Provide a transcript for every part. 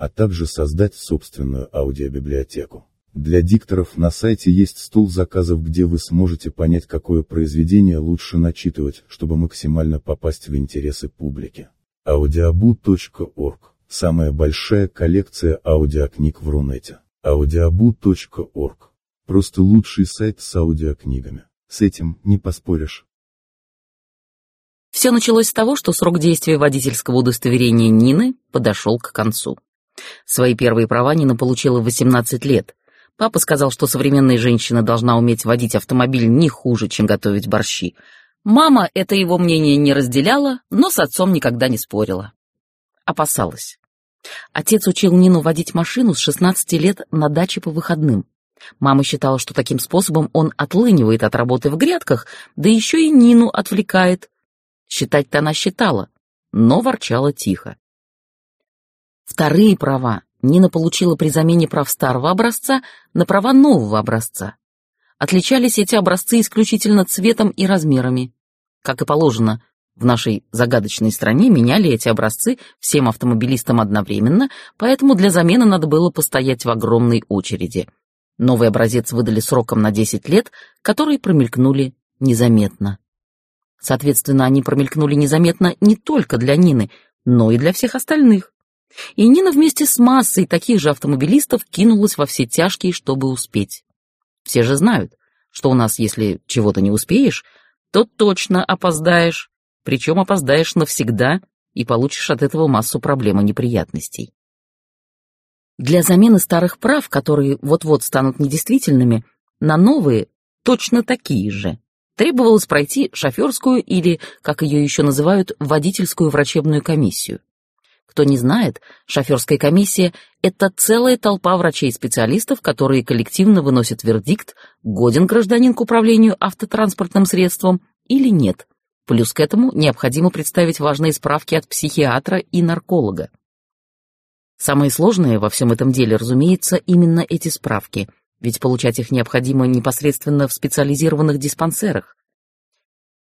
а также создать собственную аудиобиблиотеку. Для дикторов на сайте есть стол заказов, где вы сможете понять, какое произведение лучше начитывать, чтобы максимально попасть в интересы публики. audiobu.org – самая большая коллекция аудиокниг в Рунете. audiobu.org – просто лучший сайт с аудиокнигами. С этим не поспоришь. Все началось с того, что срок действия водительского удостоверения Нины подошел к концу. Свои первые права Нина получила в 18 лет. Папа сказал, что современная женщина должна уметь водить автомобиль не хуже, чем готовить борщи. Мама это его мнение не разделяла, но с отцом никогда не спорила. Опасалась. Отец учил Нину водить машину с 16 лет на даче по выходным. Мама считала, что таким способом он отлынивает от работы в грядках, да еще и Нину отвлекает. Считать-то она считала, но ворчала тихо. Вторые права Нина получила при замене прав старого образца на права нового образца. Отличались эти образцы исключительно цветом и размерами. Как и положено, в нашей загадочной стране меняли эти образцы всем автомобилистам одновременно, поэтому для замены надо было постоять в огромной очереди. Новый образец выдали сроком на 10 лет, которые промелькнули незаметно. Соответственно, они промелькнули незаметно не только для Нины, но и для всех остальных. И Нина вместе с массой таких же автомобилистов кинулась во все тяжкие, чтобы успеть. Все же знают, что у нас, если чего-то не успеешь, то точно опоздаешь, причем опоздаешь навсегда и получишь от этого массу проблем и неприятностей. Для замены старых прав, которые вот-вот станут недействительными, на новые, точно такие же, требовалось пройти шоферскую или, как ее еще называют, водительскую врачебную комиссию. Кто не знает, шоферская комиссия — это целая толпа врачей-специалистов, которые коллективно выносят вердикт, годен гражданин к управлению автотранспортным средством или нет. Плюс к этому необходимо представить важные справки от психиатра и нарколога. Самое сложное во всем этом деле, разумеется, именно эти справки, ведь получать их необходимо непосредственно в специализированных диспансерах.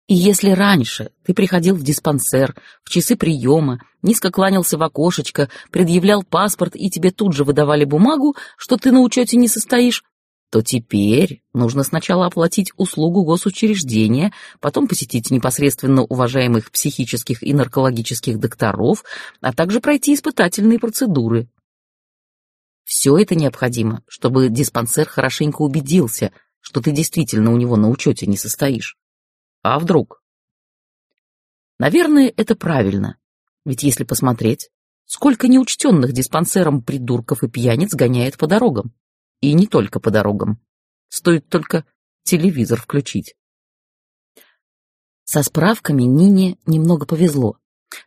И если раньше ты приходил в диспансер, в часы приема, низко кланялся в окошечко, предъявлял паспорт и тебе тут же выдавали бумагу, что ты на учете не состоишь, то теперь нужно сначала оплатить услугу госучреждения, потом посетить непосредственно уважаемых психических и наркологических докторов, а также пройти испытательные процедуры. Все это необходимо, чтобы диспансер хорошенько убедился, что ты действительно у него на учете не состоишь. А вдруг? Наверное, это правильно. Ведь если посмотреть, сколько неучтенных диспансером придурков и пьяниц гоняет по дорогам. И не только по дорогам. Стоит только телевизор включить. Со справками Нине немного повезло,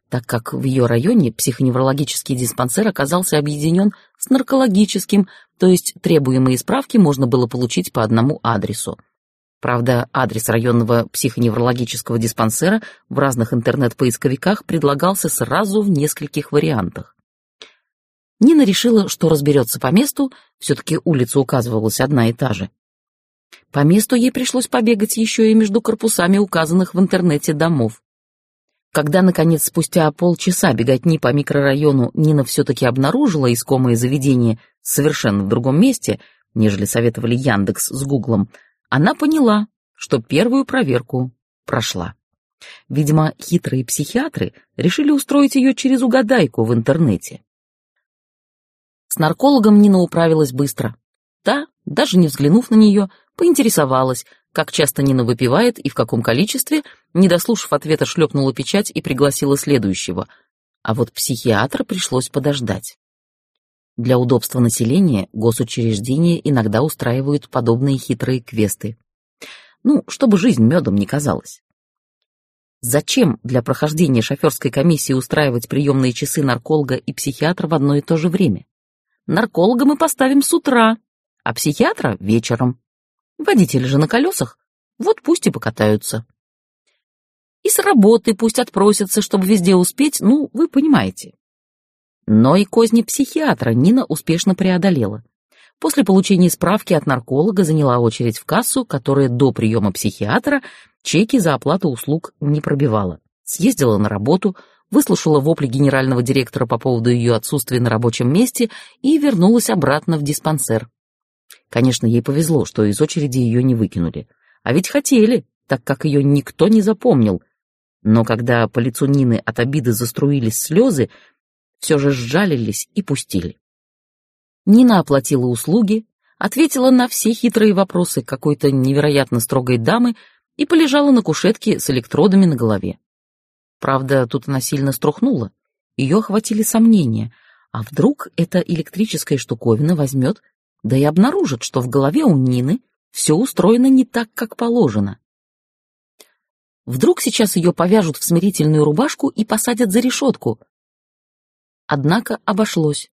так как в ее районе психоневрологический диспансер оказался объединен с наркологическим, то есть требуемые справки можно было получить по одному адресу. Правда, адрес районного психоневрологического диспансера в разных интернет-поисковиках предлагался сразу в нескольких вариантах. Нина решила, что разберется по месту, все-таки улица указывалась одна и та же. По месту ей пришлось побегать еще и между корпусами указанных в интернете домов. Когда, наконец, спустя полчаса беготни по микрорайону Нина все-таки обнаружила искомое заведение совершенно в другом месте, нежели советовали Яндекс с Гуглом, она поняла, что первую проверку прошла. Видимо, хитрые психиатры решили устроить ее через угадайку в интернете. С наркологом Нина управилась быстро. Та, даже не взглянув на нее, поинтересовалась, как часто Нина выпивает и в каком количестве, не дослушав ответа, шлепнула печать и пригласила следующего. А вот психиатра пришлось подождать. Для удобства населения госучреждения иногда устраивают подобные хитрые квесты. Ну, чтобы жизнь медом не казалась. Зачем для прохождения шоферской комиссии устраивать приемные часы нарколога и психиатра в одно и то же время? нарколога мы поставим с утра, а психиатра — вечером. Водители же на колесах, вот пусть и покатаются. И с работы пусть отпросятся, чтобы везде успеть, ну, вы понимаете. Но и козни психиатра Нина успешно преодолела. После получения справки от нарколога заняла очередь в кассу, которая до приема психиатра чеки за оплату услуг не пробивала. Съездила на работу, выслушала вопли генерального директора по поводу ее отсутствия на рабочем месте и вернулась обратно в диспансер. Конечно, ей повезло, что из очереди ее не выкинули. А ведь хотели, так как ее никто не запомнил. Но когда по лицу Нины от обиды заструились слезы, все же сжалились и пустили. Нина оплатила услуги, ответила на все хитрые вопросы какой-то невероятно строгой дамы и полежала на кушетке с электродами на голове. Правда, тут она сильно струхнула. Ее охватили сомнения. А вдруг эта электрическая штуковина возьмет, да и обнаружит, что в голове у Нины все устроено не так, как положено. Вдруг сейчас ее повяжут в смирительную рубашку и посадят за решетку. Однако обошлось.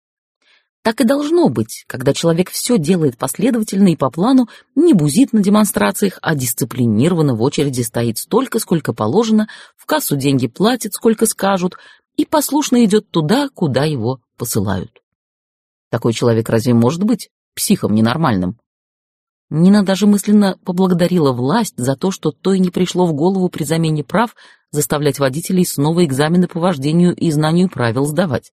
Так и должно быть, когда человек все делает последовательно и по плану, не бузит на демонстрациях, а дисциплинированно в очереди стоит столько, сколько положено, в кассу деньги платит, сколько скажут, и послушно идет туда, куда его посылают. Такой человек разве может быть психом ненормальным? Нина даже мысленно поблагодарила власть за то, что то и не пришло в голову при замене прав заставлять водителей снова экзамены по вождению и знанию правил сдавать.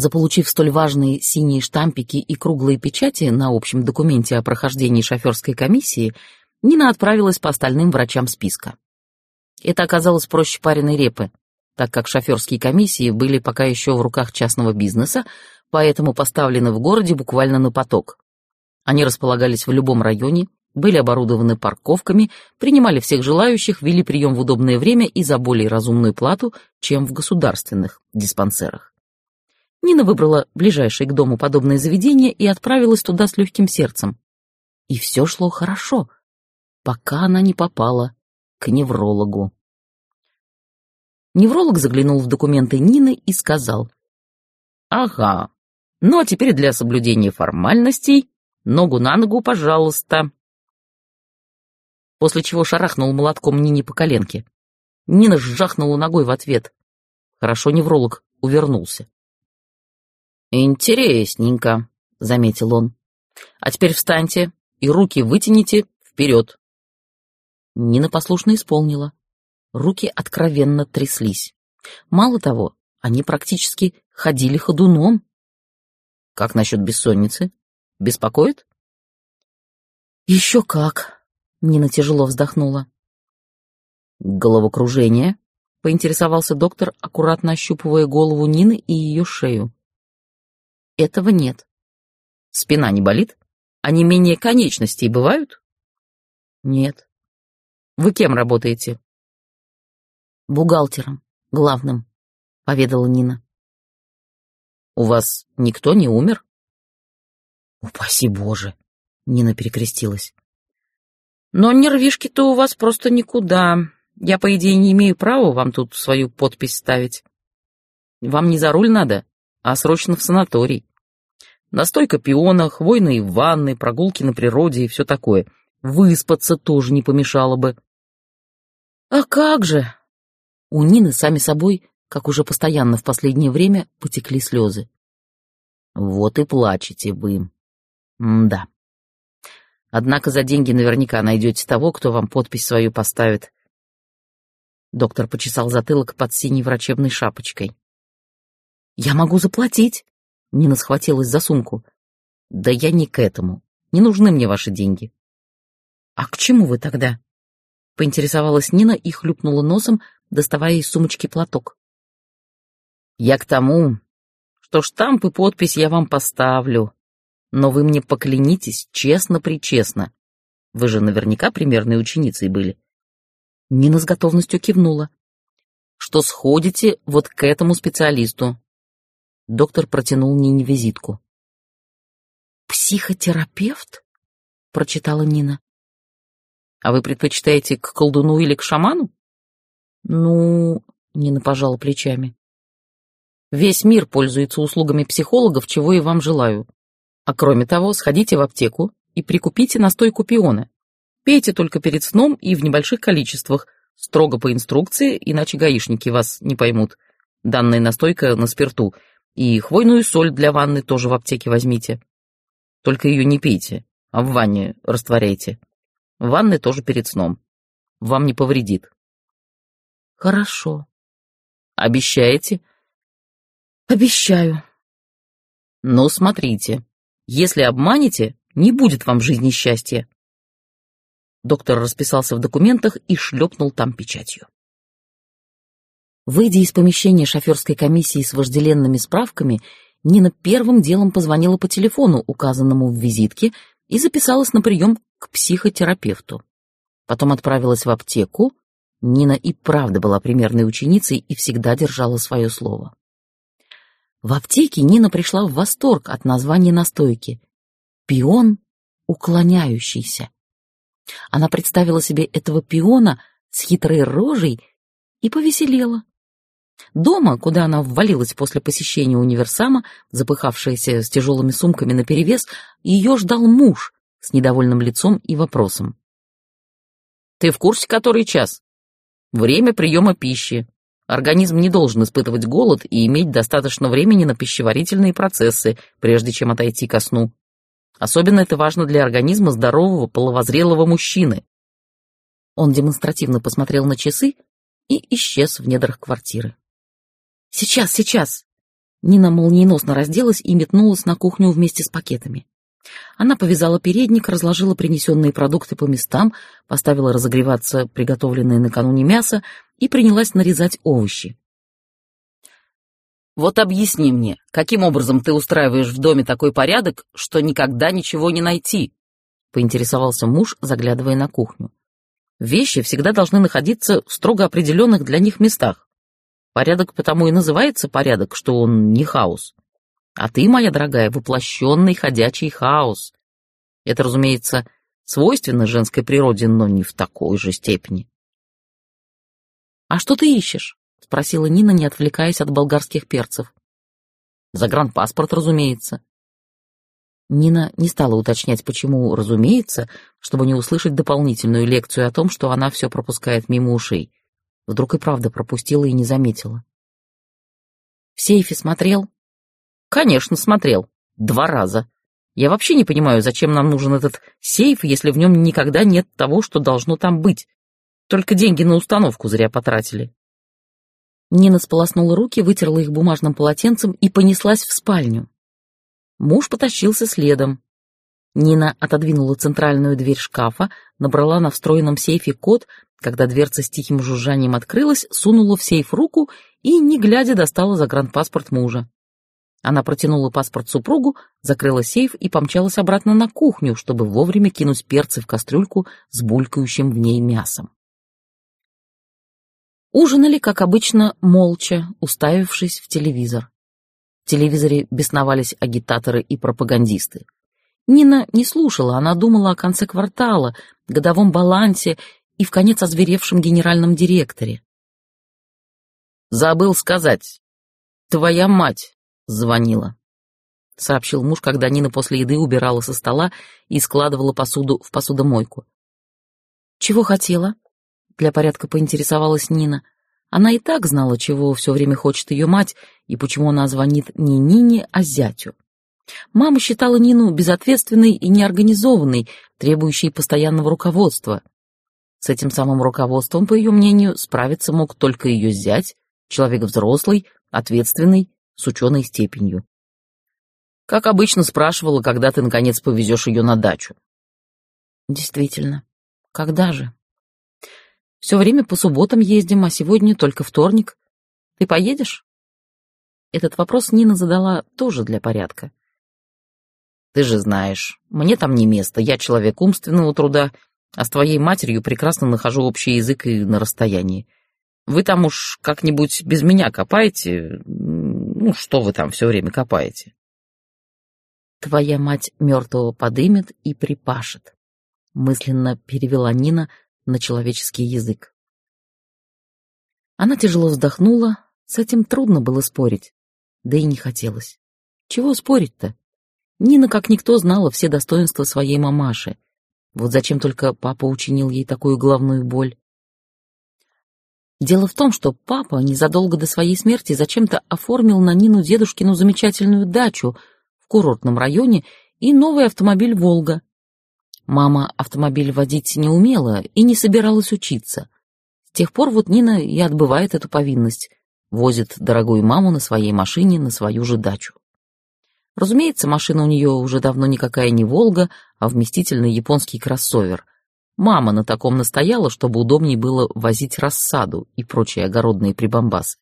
Заполучив столь важные синие штампики и круглые печати на общем документе о прохождении шоферской комиссии, Нина отправилась по остальным врачам списка. Это оказалось проще пареной репы, так как шоферские комиссии были пока еще в руках частного бизнеса, поэтому поставлены в городе буквально на поток. Они располагались в любом районе, были оборудованы парковками, принимали всех желающих, вели прием в удобное время и за более разумную плату, чем в государственных диспансерах. Нина выбрала ближайшее к дому подобное заведение и отправилась туда с легким сердцем. И все шло хорошо, пока она не попала к неврологу. Невролог заглянул в документы Нины и сказал. «Ага, ну а теперь для соблюдения формальностей ногу на ногу, пожалуйста». После чего шарахнул молотком Нине по коленке. Нина сжахнула ногой в ответ. Хорошо невролог увернулся. «Интересненько», — заметил он. «А теперь встаньте и руки вытяните вперед». Нина послушно исполнила. Руки откровенно тряслись. Мало того, они практически ходили ходуном. Как насчет бессонницы? Беспокоит? Еще как. Нина тяжело вздохнула. Головокружение? Поинтересовался доктор, аккуратно ощупывая голову Нины и ее шею этого нет. Спина не болит? А не менее конечностей бывают? Нет. Вы кем работаете? Бухгалтером, главным, поведала Нина. У вас никто не умер? Упаси Боже, Нина перекрестилась. Но нервишки-то у вас просто никуда. Я, по идее, не имею права вам тут свою подпись ставить. Вам не за руль надо, а срочно в санаторий. Настойка пиона, хвойные ванны, прогулки на природе и все такое. Выспаться тоже не помешало бы. А как же? У Нины сами собой, как уже постоянно в последнее время, потекли слезы. Вот и плачете вы. М да. Однако за деньги наверняка найдете того, кто вам подпись свою поставит. Доктор почесал затылок под синей врачебной шапочкой. «Я могу заплатить», Нина схватилась за сумку. «Да я не к этому. Не нужны мне ваши деньги». «А к чему вы тогда?» Поинтересовалась Нина и хлюпнула носом, доставая из сумочки платок. «Я к тому, что штамп и подпись я вам поставлю, но вы мне поклянитесь честно-причестно. Вы же наверняка примерной ученицей были». Нина с готовностью кивнула. «Что сходите вот к этому специалисту, Доктор протянул Нине визитку. «Психотерапевт?» — прочитала Нина. «А вы предпочитаете к колдуну или к шаману?» «Ну...» — Нина пожала плечами. Весь мир пользуется услугами психологов, чего и вам желаю. А кроме того, сходите в аптеку и прикупите настойку пиона. Пейте только перед сном и в небольших количествах, строго по инструкции, иначе гаишники вас не поймут. Данная настойка на спирту. И хвойную соль для ванны тоже в аптеке возьмите. Только ее не пейте, а в ванне растворяйте. В ванной тоже перед сном. Вам не повредит. Хорошо. Обещаете? Обещаю. Но смотрите, если обманете, не будет вам в жизни счастья. Доктор расписался в документах и шлепнул там печатью. Выйдя из помещения шоферской комиссии с вожделенными справками, Нина первым делом позвонила по телефону, указанному в визитке, и записалась на прием к психотерапевту. Потом отправилась в аптеку. Нина и правда была примерной ученицей и всегда держала свое слово. В аптеке Нина пришла в восторг от названия настойки. Пион уклоняющийся. Она представила себе этого пиона с хитрой рожей и повеселела. Дома, куда она ввалилась после посещения универсама, запыхавшаяся с тяжелыми сумками наперевес, ее ждал муж с недовольным лицом и вопросом. «Ты в курсе, который час? Время приема пищи. Организм не должен испытывать голод и иметь достаточно времени на пищеварительные процессы, прежде чем отойти ко сну. Особенно это важно для организма здорового половозрелого мужчины. Он демонстративно посмотрел на часы и исчез в недрах квартиры. «Сейчас, сейчас!» Нина молниеносно разделась и метнулась на кухню вместе с пакетами. Она повязала передник, разложила принесенные продукты по местам, поставила разогреваться приготовленное накануне мясо и принялась нарезать овощи. Вот объясни мне, каким образом ты устраиваешь в доме такой порядок, что никогда ничего не найти?» — поинтересовался муж, заглядывая на кухню. «Вещи всегда должны находиться в строго определенных для них местах. Порядок потому и называется порядок, что он не хаос. А ты, моя дорогая, воплощенный ходячий хаос. Это, разумеется, свойственно женской природе, но не в такой же степени». «А что ты ищешь?» — спросила Нина, не отвлекаясь от болгарских перцев. «Загранпаспорт, разумеется». Нина не стала уточнять, почему «разумеется», чтобы не услышать дополнительную лекцию о том, что она все пропускает мимо ушей. Вдруг и правда пропустила и не заметила. «В сейфе смотрел?» «Конечно, смотрел. Два раза. Я вообще не понимаю, зачем нам нужен этот сейф, если в нем никогда нет того, что должно там быть. Только деньги на установку зря потратили». Нина сполоснула руки, вытерла их бумажным полотенцем и понеслась в спальню. Муж потащился следом. Нина отодвинула центральную дверь шкафа, набрала на встроенном сейфе код, когда дверца с тихим жужжанием открылась, сунула в сейф руку и, не глядя, достала загранпаспорт мужа. Она протянула паспорт супругу, закрыла сейф и помчалась обратно на кухню, чтобы вовремя кинуть перцы в кастрюльку с булькающим в ней мясом. Ужинали, как обычно, молча, уставившись в телевизор. В телевизоре бесновались агитаторы и пропагандисты. Нина не слушала, она думала о конце квартала, годовом балансе и, в конец, озверевшем генеральном директоре. «Забыл сказать. Твоя мать звонила», — сообщил муж, когда Нина после еды убирала со стола и складывала посуду в посудомойку. «Чего хотела?» Для порядка поинтересовалась Нина. Она и так знала, чего все время хочет ее мать и почему она звонит не Нине, а зятю. Мама считала Нину безответственной и неорганизованной, требующей постоянного руководства. С этим самым руководством, по ее мнению, справиться мог только ее зять, человек взрослый, ответственный, с ученой степенью. Как обычно спрашивала, когда ты, наконец, повезешь ее на дачу. Действительно, когда же? Все время по субботам ездим, а сегодня только вторник. Ты поедешь?» Этот вопрос Нина задала тоже для порядка. «Ты же знаешь, мне там не место, я человек умственного труда, а с твоей матерью прекрасно нахожу общий язык и на расстоянии. Вы там уж как-нибудь без меня копаете, ну что вы там все время копаете?» «Твоя мать мертвого подымет и припашет», — мысленно перевела Нина, на человеческий язык. Она тяжело вздохнула, с этим трудно было спорить. да и не хотелось. Чего спорить-то? Нина, как никто, знала все достоинства своей мамаши. Вот зачем только папа учинил ей такую головную боль? Дело в том, что папа незадолго до своей смерти зачем-то оформил на Нину дедушкину замечательную дачу в курортном районе и новый автомобиль «Волга». Мама автомобиль водить не умела и не собиралась учиться. С тех пор вот Нина и отбывает эту повинность, возит дорогую маму на своей машине на свою же дачу. Разумеется, машина у нее уже давно никакая не «Волга», а вместительный японский кроссовер, Мама на таком настояла, чтобы удобнее было возить рассаду и прочие огородные прибамбасы.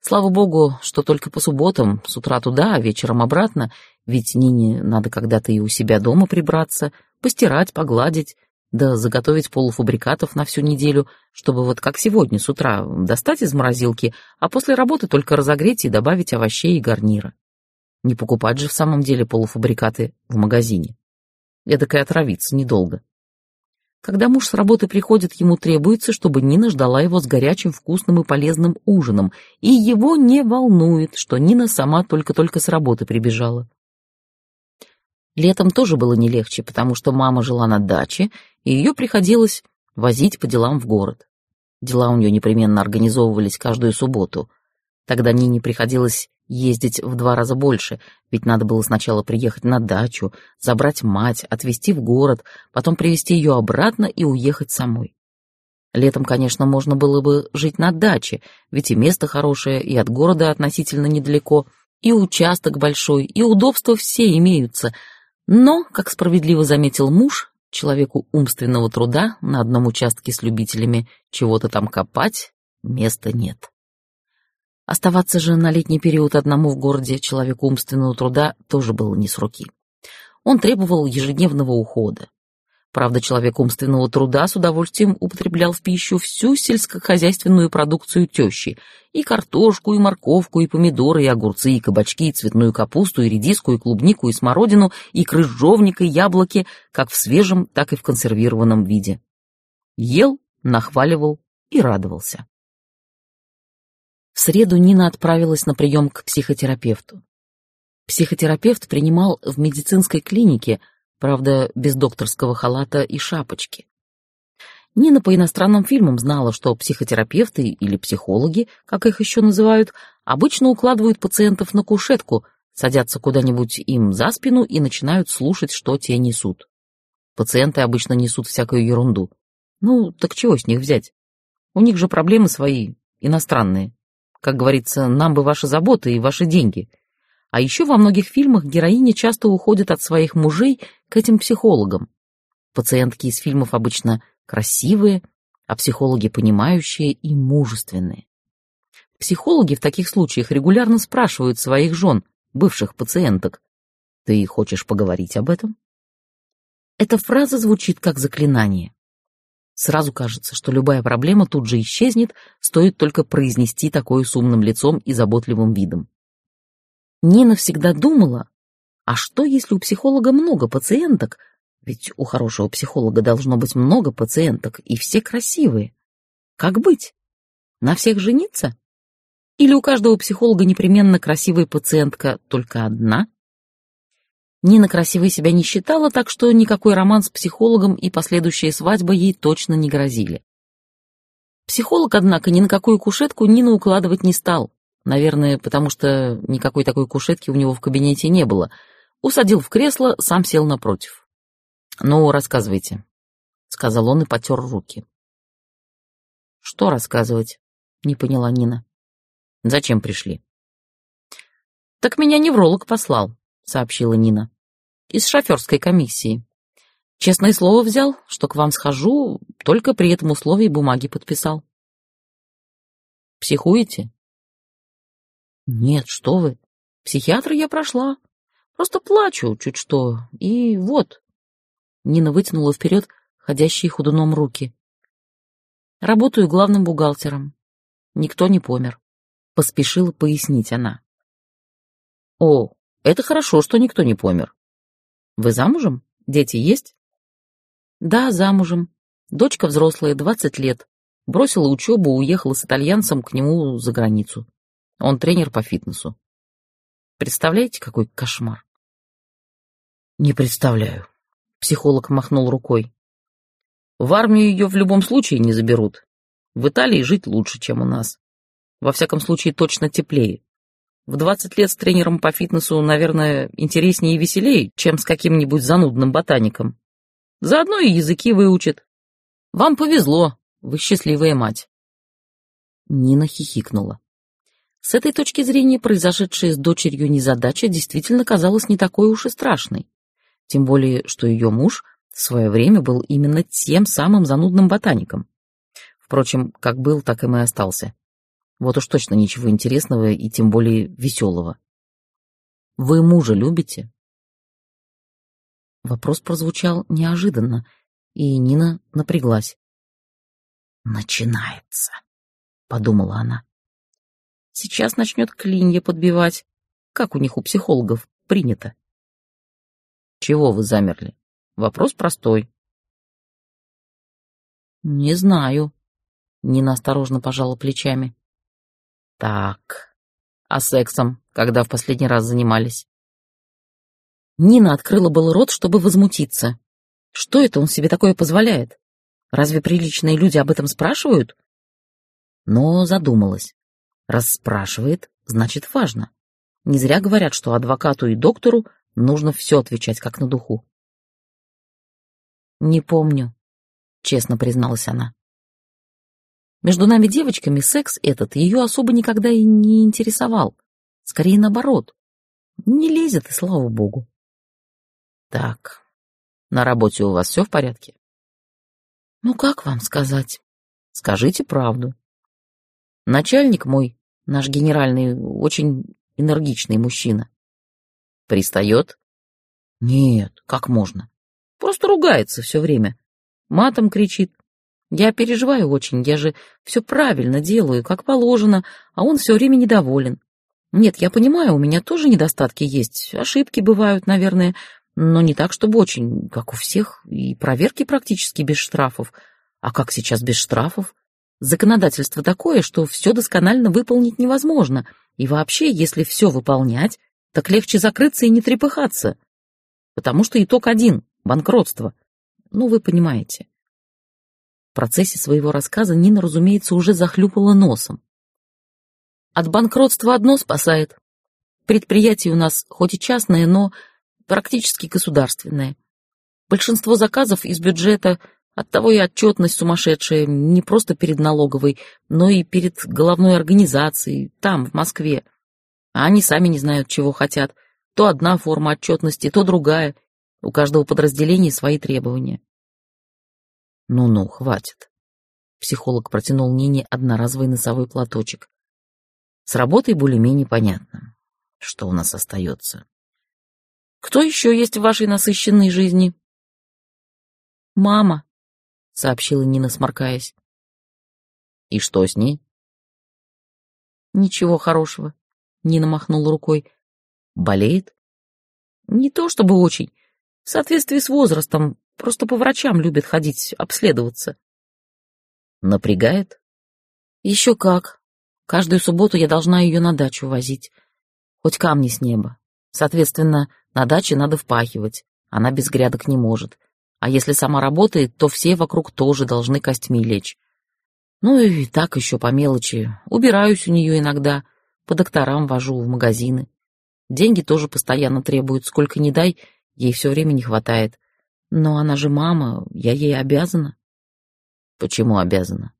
Слава богу, что только по субботам, с утра туда, а вечером обратно, ведь Нине надо когда-то и у себя дома прибраться, постирать, погладить, да заготовить полуфабрикатов на всю неделю, чтобы вот как сегодня с утра достать из морозилки, а после работы только разогреть и добавить овощей и гарнира. Не покупать же в самом деле полуфабрикаты в магазине. Эдакой отравиться недолго. Когда муж с работы приходит, ему требуется, чтобы Нина ждала его с горячим, вкусным и полезным ужином, и его не волнует, что Нина сама только-только с работы прибежала. Летом тоже было не легче, потому что мама жила на даче, и ее приходилось возить по делам в город. Дела у нее непременно организовывались каждую субботу. Тогда Нине приходилось ездить в два раза больше, ведь надо было сначала приехать на дачу, забрать мать, отвезти в город, потом привезти ее обратно и уехать самой. Летом, конечно, можно было бы жить на даче, ведь и место хорошее, и от города относительно недалеко, и участок большой, и удобства все имеются. Но, как справедливо заметил муж, человеку умственного труда на одном участке с любителями чего-то там копать места нет. Оставаться же на летний период одному в городе человеку умственного труда тоже было не с руки. Он требовал ежедневного ухода. Правда, человек умственного труда с удовольствием употреблял в пищу всю сельскохозяйственную продукцию тещи. И картошку, и морковку, и помидоры, и огурцы, и кабачки, и цветную капусту, и редиску, и клубнику, и смородину, и крыжовник, и яблоки, как в свежем, так и в консервированном виде. Ел, нахваливал и радовался. Среду Нина отправилась на прием к психотерапевту. Психотерапевт принимал в медицинской клинике, правда, без докторского халата и шапочки. Нина по иностранным фильмам знала, что психотерапевты или психологи, как их еще называют, обычно укладывают пациентов на кушетку, садятся куда-нибудь им за спину и начинают слушать, что те несут. Пациенты обычно несут всякую ерунду. Ну, так чего с них взять? У них же проблемы свои, иностранные. Как говорится, нам бы ваши заботы и ваши деньги. А еще во многих фильмах героини часто уходят от своих мужей к этим психологам. Пациентки из фильмов обычно красивые, а психологи понимающие и мужественные. Психологи в таких случаях регулярно спрашивают своих жен, бывших пациенток, «Ты хочешь поговорить об этом?» Эта фраза звучит как заклинание. Сразу кажется, что любая проблема тут же исчезнет, стоит только произнести такое с умным лицом и заботливым видом. Нина всегда думала, а что, если у психолога много пациенток? Ведь у хорошего психолога должно быть много пациенток, и все красивые. Как быть? На всех жениться? Или у каждого психолога непременно красивая пациентка только одна? Нина красивой себя не считала, так что никакой роман с психологом и последующая свадьба ей точно не грозили. Психолог, однако, ни на какую кушетку Нину укладывать не стал. Наверное, потому что никакой такой кушетки у него в кабинете не было. Усадил в кресло, сам сел напротив. «Ну, рассказывайте», — сказал он и потер руки. «Что рассказывать?» — не поняла Нина. «Зачем пришли?» «Так меня невролог послал», — сообщила Нина из шоферской комиссии. Честное слово взял, что к вам схожу, только при этом условии бумаги подписал. Психуете? Нет, что вы. Психиатра я прошла. Просто плачу чуть что, и вот. Нина вытянула вперед ходящие худуном руки. Работаю главным бухгалтером. Никто не помер. Поспешила пояснить она. О, это хорошо, что никто не помер. Вы замужем? Дети есть? Да, замужем. Дочка взрослая, 20 лет. Бросила учебу, уехала с итальянцем к нему за границу. Он тренер по фитнесу. Представляете, какой кошмар? Не представляю. Психолог махнул рукой. В армию ее в любом случае не заберут. В Италии жить лучше, чем у нас. Во всяком случае, точно теплее. В 20 лет с тренером по фитнесу, наверное, интереснее и веселее, чем с каким-нибудь занудным ботаником. Заодно и языки выучит. Вам повезло, вы счастливая мать. Нина хихикнула. С этой точки зрения произошедшая с дочерью незадача действительно казалась не такой уж и страшной. Тем более, что ее муж в свое время был именно тем самым занудным ботаником. Впрочем, как был, так и мы остался. Вот уж точно ничего интересного и тем более веселого. Вы мужа любите? Вопрос прозвучал неожиданно, и Нина напряглась. «Начинается», — подумала она. «Сейчас начнет клинья подбивать, как у них у психологов принято». «Чего вы замерли? Вопрос простой». «Не знаю», — Нина осторожно пожала плечами. Так, а сексом, когда в последний раз занимались? Нина открыла был рот, чтобы возмутиться. Что это он себе такое позволяет? Разве приличные люди об этом спрашивают? Но задумалась. Раз спрашивает, значит важно. Не зря говорят, что адвокату и доктору нужно все отвечать как на духу. «Не помню», — честно призналась она. Между нами девочками секс этот ее особо никогда и не интересовал. Скорее наоборот. Не лезет, и слава богу. Так, на работе у вас все в порядке? Ну, как вам сказать? Скажите правду. Начальник мой, наш генеральный, очень энергичный мужчина. Пристает? Нет, как можно? Просто ругается все время. Матом кричит, я переживаю очень, я же все правильно делаю, как положено, а он все время недоволен. Нет, я понимаю, у меня тоже недостатки есть, ошибки бывают, наверное, но не так, чтобы очень, как у всех, и проверки практически без штрафов. А как сейчас без штрафов? Законодательство такое, что все досконально выполнить невозможно, и вообще, если все выполнять, так легче закрыться и не трепыхаться. Потому что итог один — банкротство. Ну, вы понимаете. В процессе своего рассказа Нина, разумеется, уже захлюпала носом. От банкротства одно спасает. Предприятие у нас хоть и частное, но практически государственное. Большинство заказов из бюджета, оттого и отчетность сумасшедшая, не просто перед налоговой, но и перед головной организацией, там, в Москве. А они сами не знают, чего хотят. То одна форма отчетности, то другая. У каждого подразделения свои требования. Ну-ну, хватит. Психолог протянул Нине одноразовый носовой платочек. С работой более-менее понятно, что у нас остается. Кто еще есть в вашей насыщенной жизни? Мама, сообщила Нина, сморкаясь. И что с ней? Ничего хорошего. Нина махнула рукой. Болеет? Не то чтобы очень. В соответствии с возрастом Просто по врачам любит ходить, обследоваться. Напрягает? Еще как. Каждую субботу я должна ее на дачу возить. Хоть камни с неба. Соответственно, на даче надо впахивать. Она без грядок не может. А если сама работает, то все вокруг тоже должны костьми лечь. Ну и так еще по мелочи. Убираюсь у нее иногда, по докторам вожу, в магазины. Деньги тоже постоянно требуют, сколько ни дай, ей все время не хватает. Но она же мама, я ей обязана. Почему обязана?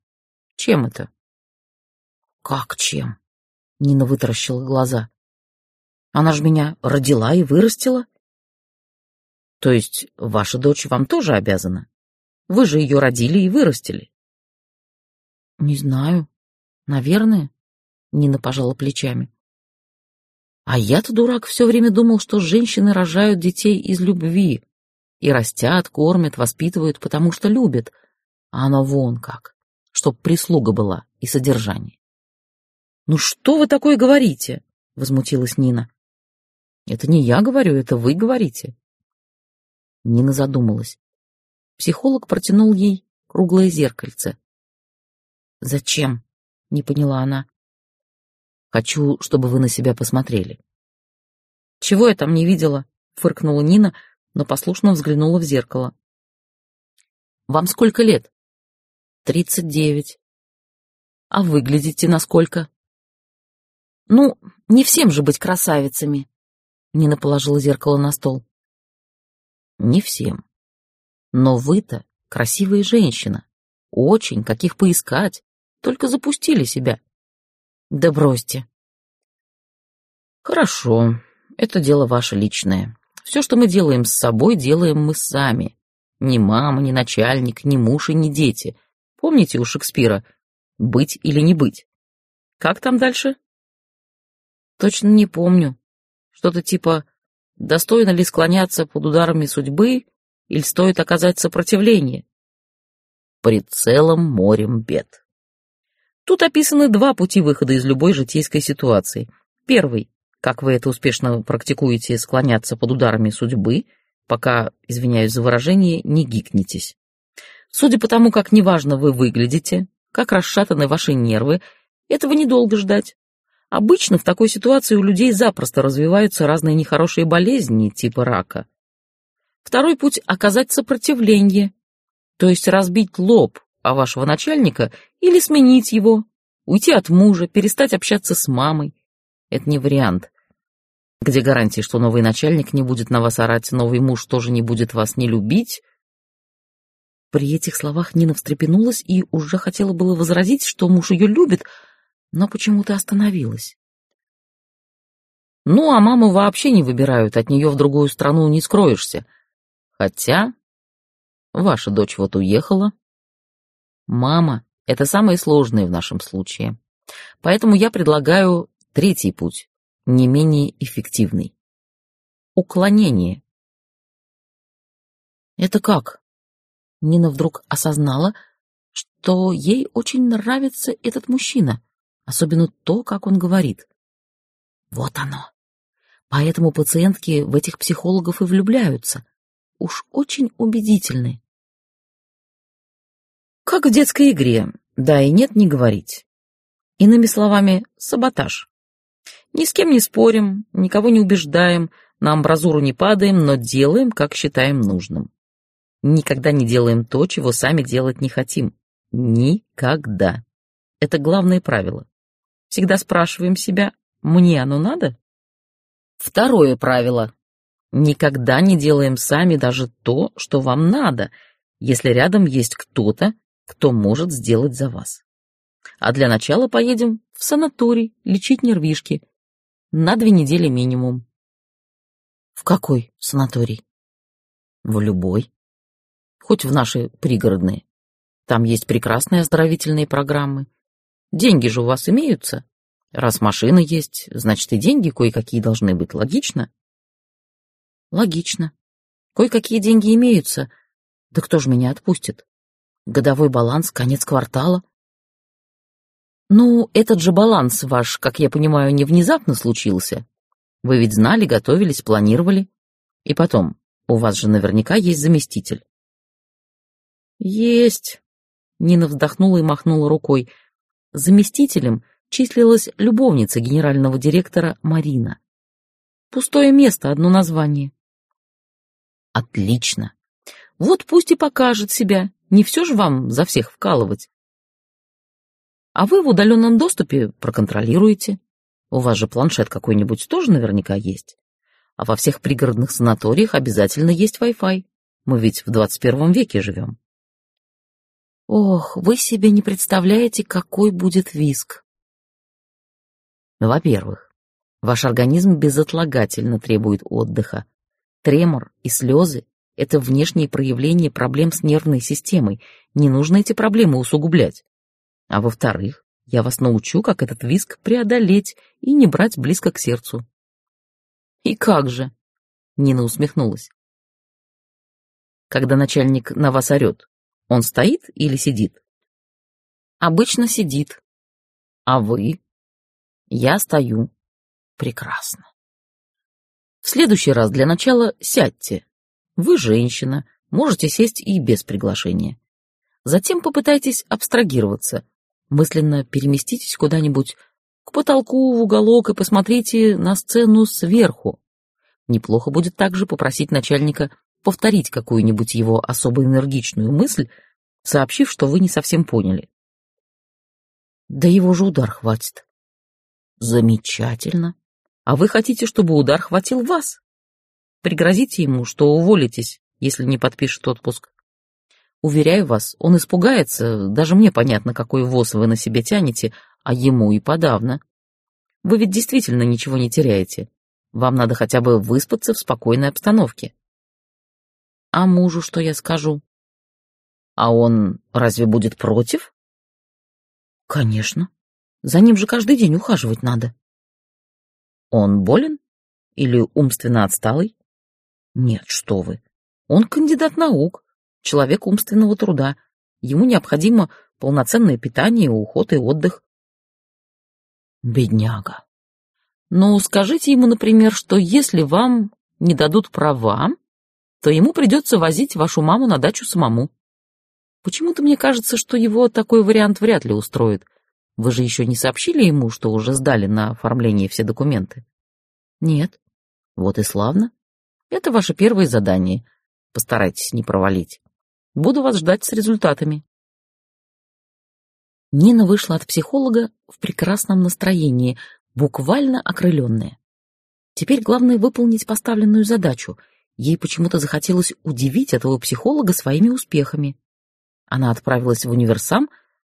Чем это? Как чем? Нина вытаращила глаза. Она же меня родила и вырастила. То есть ваша дочь вам тоже обязана? Вы же ее родили и вырастили. Не знаю. Наверное. Нина пожала плечами. А я-то, дурак, все время думал, что женщины рожают детей из любви, и растят, кормят, воспитывают, потому что любят. А оно вон как, чтоб прислуга была и содержание. «Ну что вы такое говорите?» — возмутилась Нина. «Это не я говорю, это вы говорите». Нина задумалась. Психолог протянул ей круглое зеркальце. «Зачем?» — не поняла она. «Хочу, чтобы вы на себя посмотрели». Чего я там не видела? Фыркнула Нина, но послушно взглянула в зеркало. Вам сколько лет? Тридцать девять. А выглядите насколько? Ну, не всем же быть красавицами. Нина положила зеркало на стол. Не всем. Но вы-то красивая женщина. Очень, каких поискать. Только запустили себя. Да бросьте. Хорошо, это дело ваше личное. Все, что мы делаем с собой, делаем мы сами. Ни мама, ни начальник, ни муж и ни дети. Помните у Шекспира «быть или не быть»? Как там дальше? Точно не помню. Что-то типа «достойно ли склоняться под ударами судьбы или стоит оказать сопротивление?» Пред целым морем бед. Тут описаны два пути выхода из любой житейской ситуации. Первый как вы это успешно практикуете, склоняться под ударами судьбы, пока, извиняюсь за выражение, не гикнетесь. Судя по тому, как неважно вы выглядите, как расшатаны ваши нервы, этого недолго ждать. Обычно в такой ситуации у людей запросто развиваются разные нехорошие болезни типа рака. Второй путь — оказать сопротивление, то есть разбить лоб о вашего начальника или сменить его, уйти от мужа, перестать общаться с мамой. Это не вариант. Где гарантии, что новый начальник не будет на вас орать, новый муж тоже не будет вас не любить? При этих словах Нина встрепенулась и уже хотела было возразить, что муж ее любит, но почему-то остановилась. Ну, а маму вообще не выбирают, от нее в другую страну не скроешься. Хотя ваша дочь вот уехала. Мама — это самое сложное в нашем случае. Поэтому я предлагаю третий путь не менее эффективный. Уклонение. Это как? Нина вдруг осознала, что ей очень нравится этот мужчина, особенно то, как он говорит. Вот оно. Поэтому пациентки в этих психологов и влюбляются. Уж очень убедительны. Как в детской игре, да и нет не говорить. Иными словами, саботаж. Ни с кем не спорим, никого не убеждаем, на амбразуру не падаем, но делаем, как считаем нужным. Никогда не делаем то, чего сами делать не хотим. Никогда. Это главное правило. Всегда спрашиваем себя, мне оно надо? Второе правило. Никогда не делаем сами даже то, что вам надо, если рядом есть кто-то, кто может сделать за вас. А для начала поедем в санаторий лечить нервишки, на две недели минимум. В какой санаторий? В любой. Хоть в наши пригородные. Там есть прекрасные оздоровительные программы. Деньги же у вас имеются. Раз машина есть, значит и деньги кое-какие должны быть. Логично? Логично. Кое-какие деньги имеются. Да кто же меня отпустит? Годовой баланс, конец квартала. Ну, этот же баланс ваш, как я понимаю, не внезапно случился. Вы ведь знали, готовились, планировали. И потом, у вас же наверняка есть заместитель. Есть. Нина вздохнула и махнула рукой. Заместителем числилась любовница генерального директора Марина. Пустое место, одно название. Отлично. Вот пусть и покажет себя. Не все же вам за всех вкалывать а вы в удаленном доступе проконтролируете. У вас же планшет какой-нибудь тоже наверняка есть. А во всех пригородных санаториях обязательно есть Wi-Fi. Мы ведь в 21 веке живем. Ох, вы себе не представляете, какой будет виск. Во-первых, ваш организм безотлагательно требует отдыха. Тремор и слезы — это внешние проявления проблем с нервной системой. Не нужно эти проблемы усугублять. А во-вторых, я вас научу, как этот виск преодолеть и не брать близко к сердцу. И как же? Нина усмехнулась. Когда начальник на вас орет, он стоит или сидит? Обычно сидит. А вы? Я стою. Прекрасно. В следующий раз для начала сядьте. Вы женщина, можете сесть и без приглашения. Затем попытайтесь абстрагироваться, Мысленно переместитесь куда-нибудь к потолку в уголок и посмотрите на сцену сверху. Неплохо будет также попросить начальника повторить какую-нибудь его особо энергичную мысль, сообщив, что вы не совсем поняли. Да его же удар хватит. Замечательно. А вы хотите, чтобы удар хватил вас? Пригрозите ему, что уволитесь, если не подпишет отпуск. Уверяю вас, он испугается, даже мне понятно, какой воз вы на себе тянете, а ему и подавно. Вы ведь действительно ничего не теряете. Вам надо хотя бы выспаться в спокойной обстановке. А мужу что я скажу? А он разве будет против? Конечно. За ним же каждый день ухаживать надо. Он болен? Или умственно отсталый? Нет, что вы. Он кандидат наук, человек умственного труда. Ему необходимо полноценное питание, уход и отдых. Бедняга. Ну, скажите ему, например, что если вам не дадут права, то ему придется возить вашу маму на дачу самому. Почему-то мне кажется, что его такой вариант вряд ли устроит. Вы же еще не сообщили ему, что уже сдали на оформление все документы? Нет. Вот и славно. Это ваше первое задание. Постарайтесь не провалить. Буду вас ждать с результатами. Нина вышла от психолога в прекрасном настроении, буквально окрыленная. Теперь главное выполнить поставленную задачу. Ей почему-то захотелось удивить этого психолога своими успехами. Она отправилась в универсам,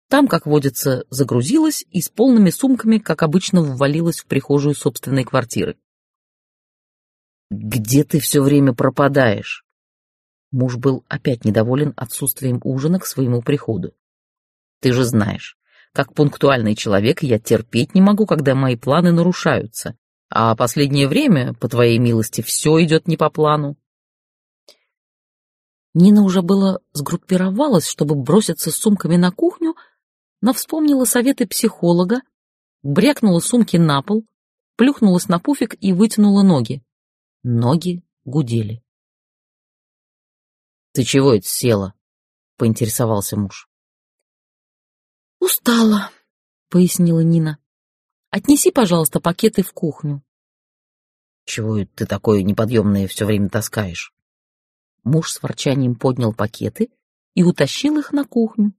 там, как водится, загрузилась и с полными сумками, как обычно, ввалилась в прихожую собственной квартиры. «Где ты все время пропадаешь?» Муж был опять недоволен отсутствием ужина к своему приходу. Ты же знаешь, как пунктуальный человек я терпеть не могу, когда мои планы нарушаются. А последнее время, по твоей милости, все идет не по плану. Нина уже было сгруппировалась, чтобы броситься с сумками на кухню, но вспомнила советы психолога, брякнула сумки на пол, плюхнулась на пуфик и вытянула ноги. Ноги гудели. «Ты чего это села?» — поинтересовался муж. «Устала», — пояснила Нина. «Отнеси, пожалуйста, пакеты в кухню». «Чего ты такое неподъемное все время таскаешь?» Муж с ворчанием поднял пакеты и утащил их на кухню.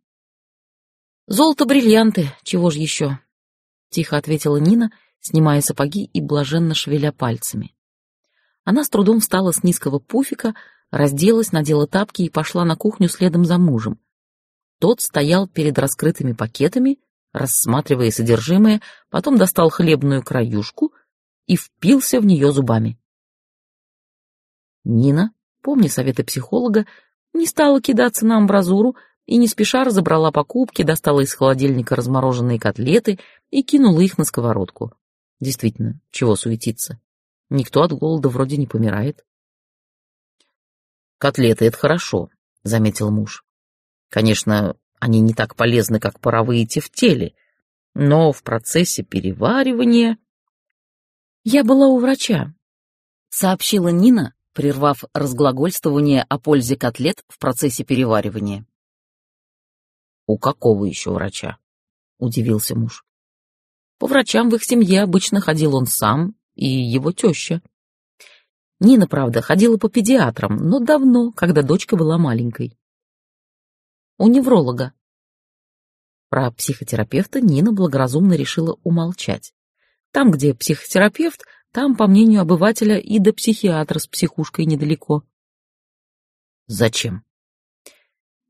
«Золото-бриллианты, чего ж еще?» — тихо ответила Нина, снимая сапоги и блаженно шевеля пальцами. Она с трудом встала с низкого пуфика, разделась, надела тапки и пошла на кухню следом за мужем. Тот стоял перед раскрытыми пакетами, рассматривая содержимое, потом достал хлебную краюшку и впился в нее зубами. Нина, помня советы психолога, не стала кидаться на амбразуру и не спеша разобрала покупки, достала из холодильника размороженные котлеты и кинула их на сковородку. Действительно, чего суетиться? Никто от голода вроде не помирает. «Котлеты — это хорошо», — заметил муж. Конечно, они не так полезны, как паровые тефтели, но в процессе переваривания... «Я была у врача», — сообщила Нина, прервав разглагольствование о пользе котлет в процессе переваривания. «У какого еще врача?» — удивился муж. «По врачам в их семье обычно ходил он сам и его теща. Нина, правда, ходила по педиатрам, но давно, когда дочка была маленькой у невролога. Про психотерапевта Нина благоразумно решила умолчать. Там, где психотерапевт, там, по мнению обывателя, и до психиатра с психушкой недалеко. Зачем?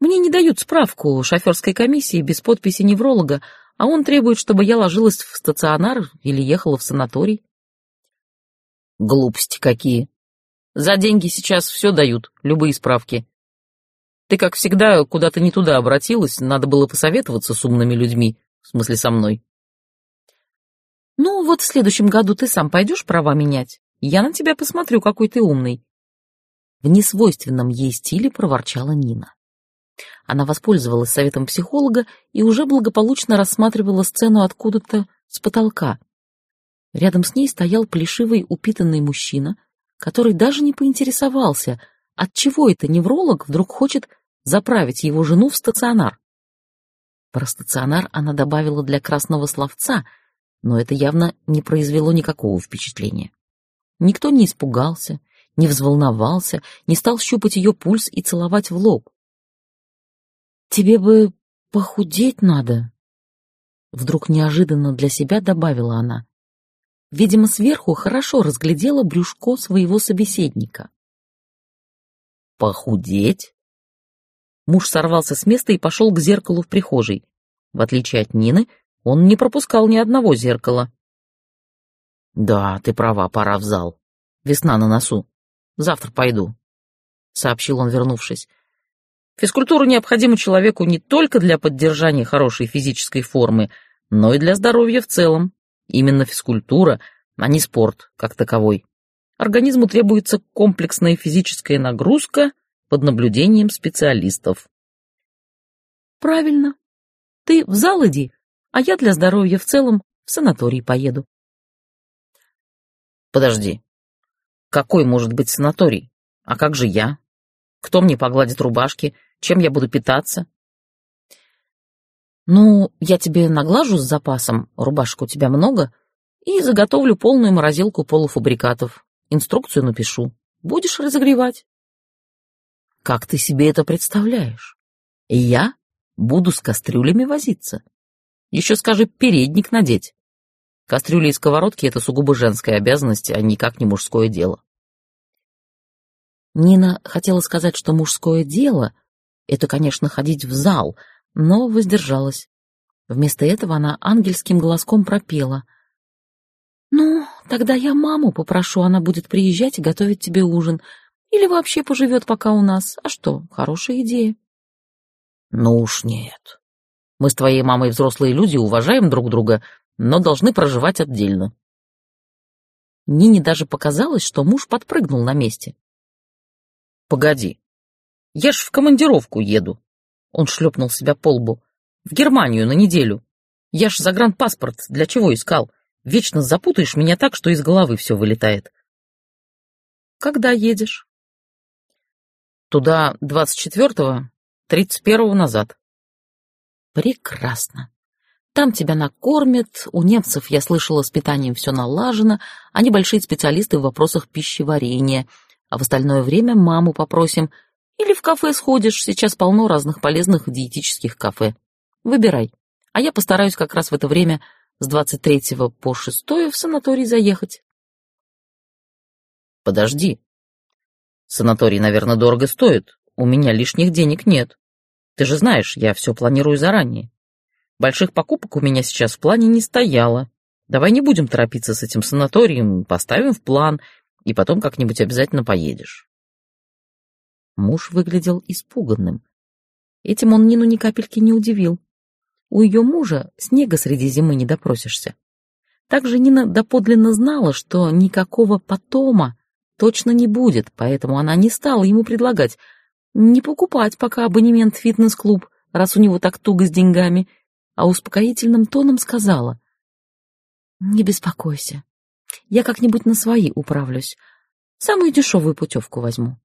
Мне не дают справку шоферской комиссии без подписи невролога, а он требует, чтобы я ложилась в стационар или ехала в санаторий. Глупости какие. За деньги сейчас все дают, любые справки. Ты, как всегда, куда-то не туда обратилась, надо было посоветоваться с умными людьми, в смысле со мной. Ну, вот в следующем году ты сам пойдешь права менять. Я на тебя посмотрю, какой ты умный. В несвойственном ей стиле проворчала Нина. Она воспользовалась советом психолога и уже благополучно рассматривала сцену откуда-то с потолка. Рядом с ней стоял плешивый упитанный мужчина, который даже не поинтересовался — Отчего это невролог вдруг хочет заправить его жену в стационар? Про стационар она добавила для красного словца, но это явно не произвело никакого впечатления. Никто не испугался, не взволновался, не стал щупать ее пульс и целовать в лоб. «Тебе бы похудеть надо», — вдруг неожиданно для себя добавила она. Видимо, сверху хорошо разглядела брюшко своего собеседника. «Похудеть?» Муж сорвался с места и пошел к зеркалу в прихожей. В отличие от Нины, он не пропускал ни одного зеркала. «Да, ты права, пора в зал. Весна на носу. Завтра пойду», — сообщил он, вернувшись. «Физкультура необходима человеку не только для поддержания хорошей физической формы, но и для здоровья в целом. Именно физкультура, а не спорт как таковой. Организму требуется комплексная физическая нагрузка под наблюдением специалистов». «Правильно. Ты в зал иди, а я для здоровья в целом в санаторий поеду». Подожди. Какой может быть санаторий? А как же я? Кто мне погладит рубашки? Чем я буду питаться? Ну, я тебе наглажу с запасом, рубашек у тебя много, и заготовлю полную морозилку полуфабрикатов. Инструкцию напишу. Будешь разогревать. Как ты себе это представляешь? Я буду с кастрюлями возиться. Еще скажи, передник надеть. Кастрюли и сковородки — это сугубо женская обязанность, а никак не мужское дело. Нина хотела сказать, что мужское дело — это, конечно, ходить в зал, но воздержалась. Вместо этого она ангельским голоском пропела. «Ну, тогда я маму попрошу, она будет приезжать и готовить тебе ужин. Или вообще поживет пока у нас. А что, хорошая идея». «Ну уж нет. Мы с твоей мамой взрослые люди, уважаем друг друга, но должны проживать отдельно. Нине даже показалось, что муж подпрыгнул на месте. «Погоди, я ж в командировку еду», — он шлепнул себя по лбу. «В Германию на неделю. Я ж загранпаспорт для чего искал? Вечно запутаешь меня так, что из головы все вылетает». «Когда едешь?» «Туда двадцать четвертого, тридцать первого назад». «Прекрасно. Там тебя накормят, у немцев, я слышала, с питанием все налажено, они большие специалисты в вопросах пищеварения, а в остальное время маму попросим. Или в кафе сходишь, сейчас полно разных полезных диетических кафе. Выбирай. А я постараюсь как раз в это время с 23 по 6 в санаторий заехать. Подожди. Санаторий, наверное, дорого стоит. У меня лишних денег нет. Ты же знаешь, я все планирую заранее. Больших покупок у меня сейчас в плане не стояло. Давай не будем торопиться с этим санаторием, поставим в план, и потом как-нибудь обязательно поедешь. Муж выглядел испуганным. Этим он Нину ни капельки не удивил. У ее мужа снега среди зимы не допросишься. Также Нина доподлинно знала, что никакого потома точно не будет, поэтому она не стала ему предлагать не покупать пока абонемент в фитнес-клуб, раз у него так туго с деньгами, а успокоительным тоном сказала. «Не беспокойся, я как-нибудь на свои управлюсь. Самую дешевую путевку возьму».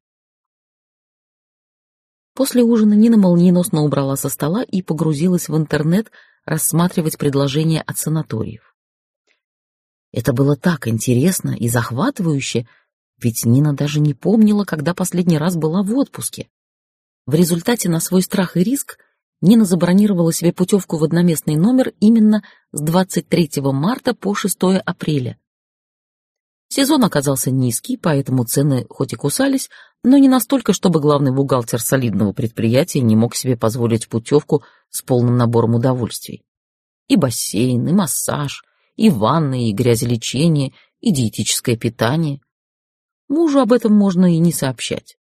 После ужина Нина молниеносно убрала со стола и погрузилась в интернет рассматривать предложения от санаториев. Это было так интересно и захватывающе, ведь Нина даже не помнила, когда последний раз была в отпуске. В результате на свой страх и риск Нина забронировала себе путевку в одноместный номер именно с 23 марта по 6 апреля. Сезон оказался низкий, поэтому цены хоть и кусались, но не настолько, чтобы главный бухгалтер солидного предприятия не мог себе позволить путевку с полным набором удовольствий. И бассейн, и массаж, и ванны, и грязелечение, и диетическое питание. Мужу об этом можно и не сообщать.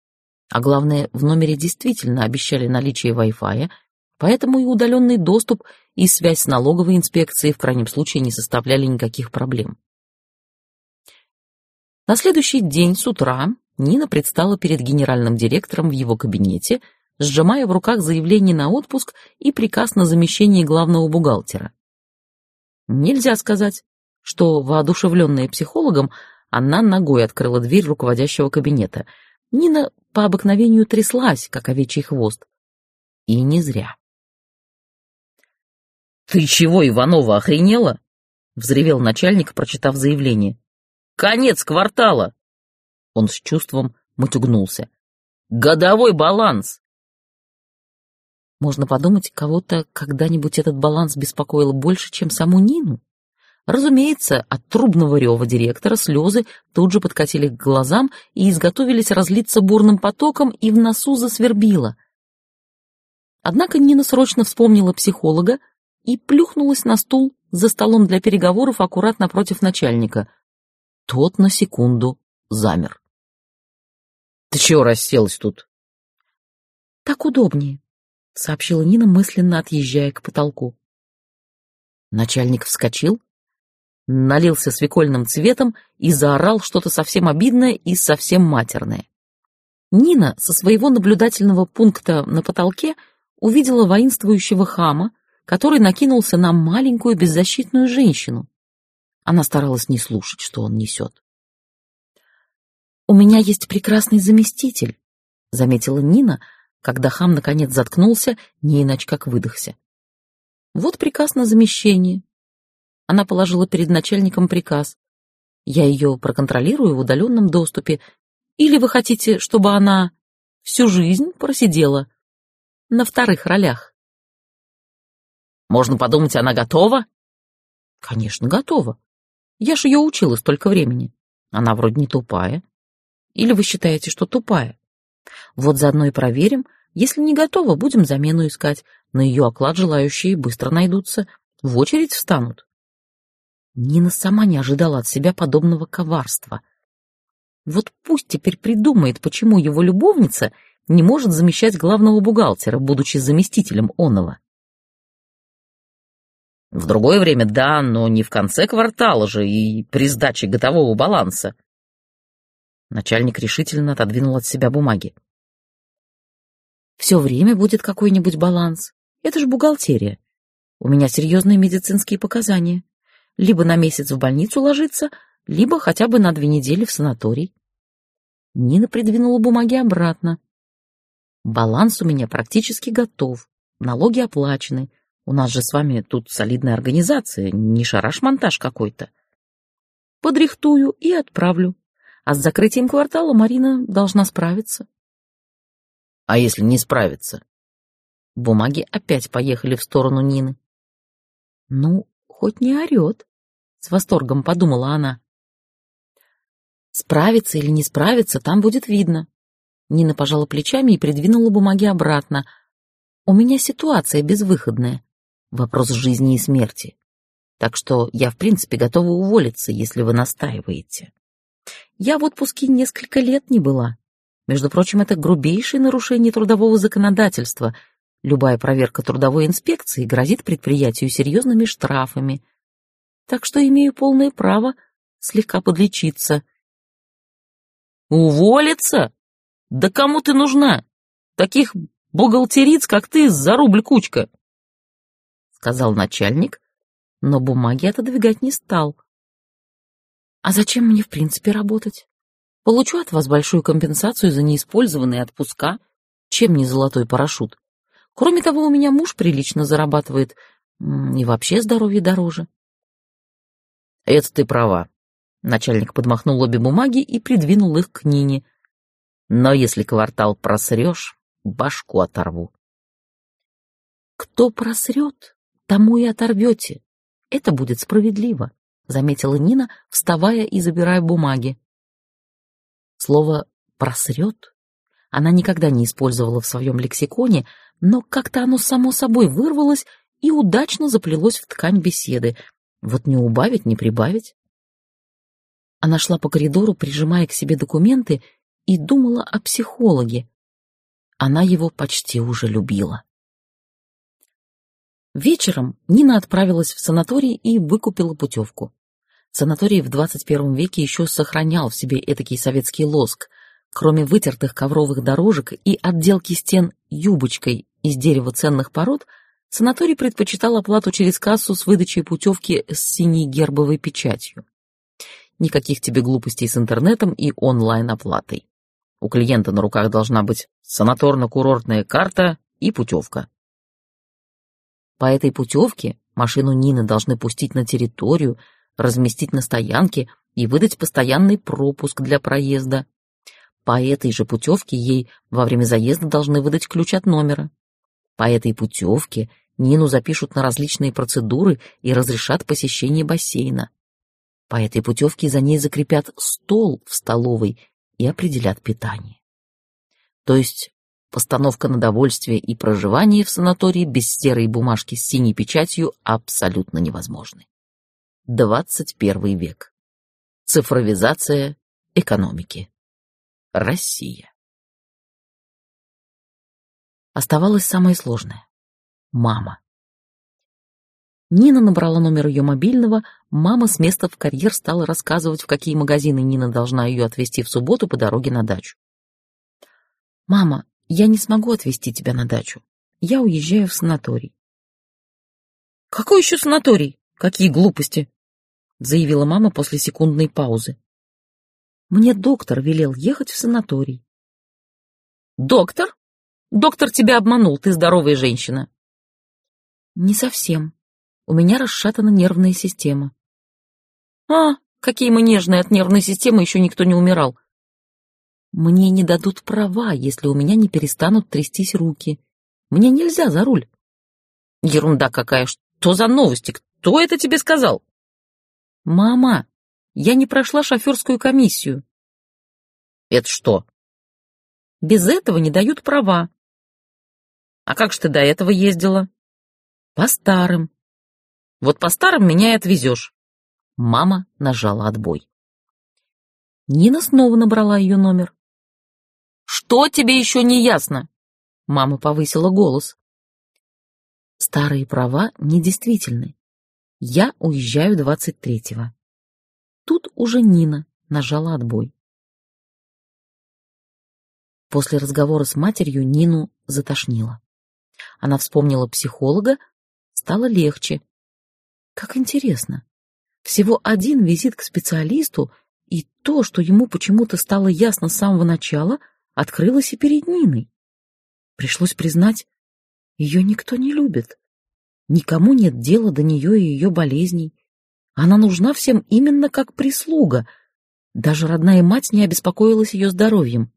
А главное, в номере действительно обещали наличие Wi-Fi поэтому и удаленный доступ и связь с налоговой инспекцией в крайнем случае не составляли никаких проблем. На следующий день с утра Нина предстала перед генеральным директором в его кабинете, сжимая в руках заявление на отпуск и приказ на замещение главного бухгалтера. Нельзя сказать, что, воодушевленная психологом, она ногой открыла дверь руководящего кабинета. Нина по обыкновению тряслась, как овечий хвост. И не зря. «Ты чего, Иванова, охренела?» — взревел начальник, прочитав заявление. Конец квартала!» Он с чувством мутюгнулся. «Годовой баланс!» Можно подумать, кого-то когда-нибудь этот баланс беспокоил больше, чем саму Нину. Разумеется, от трубного рева директора слезы тут же подкатили к глазам и изготовились разлиться бурным потоком, и в носу засвербило. Однако Нина срочно вспомнила психолога и плюхнулась на стул за столом для переговоров аккуратно напротив начальника. Тот на секунду замер. «Ты чего расселась тут?» «Так удобнее», — сообщила Нина, мысленно отъезжая к потолку. Начальник вскочил, налился свекольным цветом и заорал что-то совсем обидное и совсем матерное. Нина со своего наблюдательного пункта на потолке увидела воинствующего хама, который накинулся на маленькую беззащитную женщину. Она старалась не слушать, что он несет. «У меня есть прекрасный заместитель», — заметила Нина, когда хам наконец заткнулся, не иначе как выдохся. «Вот приказ на замещение. Она положила перед начальником приказ. Я ее проконтролирую в удаленном доступе. Или вы хотите, чтобы она всю жизнь просидела на вторых ролях? Можно подумать, она готова? Конечно, готова. Я ж ее учила столько времени. Она вроде не тупая. Или вы считаете, что тупая? Вот заодно и проверим. Если не готова, будем замену искать. На ее оклад желающие быстро найдутся. В очередь встанут. Нина сама не ожидала от себя подобного коварства. Вот пусть теперь придумает, почему его любовница не может замещать главного бухгалтера, будучи заместителем оного. В другое время да, но не в конце квартала же и при сдаче готового баланса. Начальник решительно отодвинул от себя бумаги. Все время будет какой-нибудь баланс. Это же бухгалтерия. У меня серьезные медицинские показания либо на месяц в больницу ложиться, либо хотя бы на две недели в санаторий. Нина придвинула бумаги обратно. Баланс у меня практически готов, налоги оплачены. У нас же с вами тут солидная организация, не шараш-монтаж какой-то. Подрихтую и отправлю. А с закрытием квартала Марина должна справиться. А если не справится? Бумаги опять поехали в сторону Нины. Ну, хоть не орет, — с восторгом подумала она. Справиться или не справиться, там будет видно. Нина пожала плечами и придвинула бумаги обратно. У меня ситуация безвыходная. Вопрос жизни и смерти. Так что я, в принципе, готова уволиться, если вы настаиваете. Я в отпуске несколько лет не была. Между прочим, это грубейшее нарушение трудового законодательства — Любая проверка трудовой инспекции грозит предприятию серьезными штрафами. Так что имею полное право слегка подлечиться. Уволиться? Да кому ты нужна? Таких бухгалтериц, как ты, за рубль кучка. Сказал начальник, но бумаги отодвигать не стал. А зачем мне в принципе работать? Получу от вас большую компенсацию за неиспользованные отпуска, чем не золотой парашют. Кроме того, у меня муж прилично зарабатывает, и вообще здоровье дороже. Это ты права. Начальник подмахнул обе бумаги и придвинул их к Нине. Но если квартал просрешь, башку оторву. Кто просрет, тому и оторвете. Это будет справедливо, заметила Нина, вставая и забирая бумаги. Слово «просрет» она никогда не использовала в своем лексиконе, но как-то оно само собой вырвалось и удачно заплелось в ткань беседы. Вот не убавить, не прибавить. Она шла по коридору, прижимая к себе документы, и думала о психологе. Она его почти уже любила. Вечером Нина отправилась в санаторий и выкупила путевку. Санаторий в 21 веке еще сохранял в себе этакий советский лоск. Кроме вытертых ковровых дорожек и отделки стен юбочкой из дерева ценных пород, санаторий предпочитал оплату через кассу с выдачей путевки с синей гербовой печатью. Никаких тебе глупостей с интернетом и онлайн-оплатой. У клиента на руках должна быть санаторно-курортная карта и путевка. По этой путевке машину Нины должны пустить на территорию, разместить на стоянке, и выдать постоянный пропуск для проезда. По этой же путевке ей во время заезда должны выдать ключ от номера. По этой путевке Нину запишут на различные процедуры и разрешат посещение бассейна. По этой путевке за ней закрепят стол в столовой и определят питание. То есть постановка на довольствие и проживание в санатории без серой бумажки с синей печатью абсолютно невозможны. 21 век. Цифровизация экономики. Россия. Оставалось самое сложное — мама. Нина набрала номер ее мобильного, мама с места в карьер стала рассказывать, в какие магазины Нина должна ее отвезти в субботу по дороге на дачу. «Мама, я не смогу отвезти тебя на дачу. Я уезжаю в санаторий». «Какой еще санаторий? Какие глупости?» — заявила мама после секундной паузы. Мне доктор велел ехать в санаторий. Доктор? Доктор тебя обманул, ты здоровая женщина. Не совсем. У меня расшатана нервная система. А, какие мы нежные от нервной системы, еще никто не умирал. Мне не дадут права, если у меня не перестанут трястись руки. Мне нельзя за руль. Ерунда какая, что за новости? Кто это тебе сказал? Мама, я не прошла шоферскую комиссию. Это что? Без этого не дают права. А как же ты до этого ездила? По старым. Вот по старым меня и отвезешь. Мама нажала отбой. Нина снова набрала ее номер. Что тебе еще не ясно? Мама повысила голос. Старые права недействительны. Я уезжаю двадцать третьего. Тут уже Нина нажала отбой. После разговора с матерью Нину затошнило. Она вспомнила психолога, стало легче. Как интересно. Всего один визит к специалисту, и то, что ему почему-то стало ясно с самого начала, открылось и перед Ниной. Пришлось признать, ее никто не любит. Никому нет дела до нее и ее болезней. Она нужна всем именно как прислуга. Даже родная мать не обеспокоилась ее здоровьем.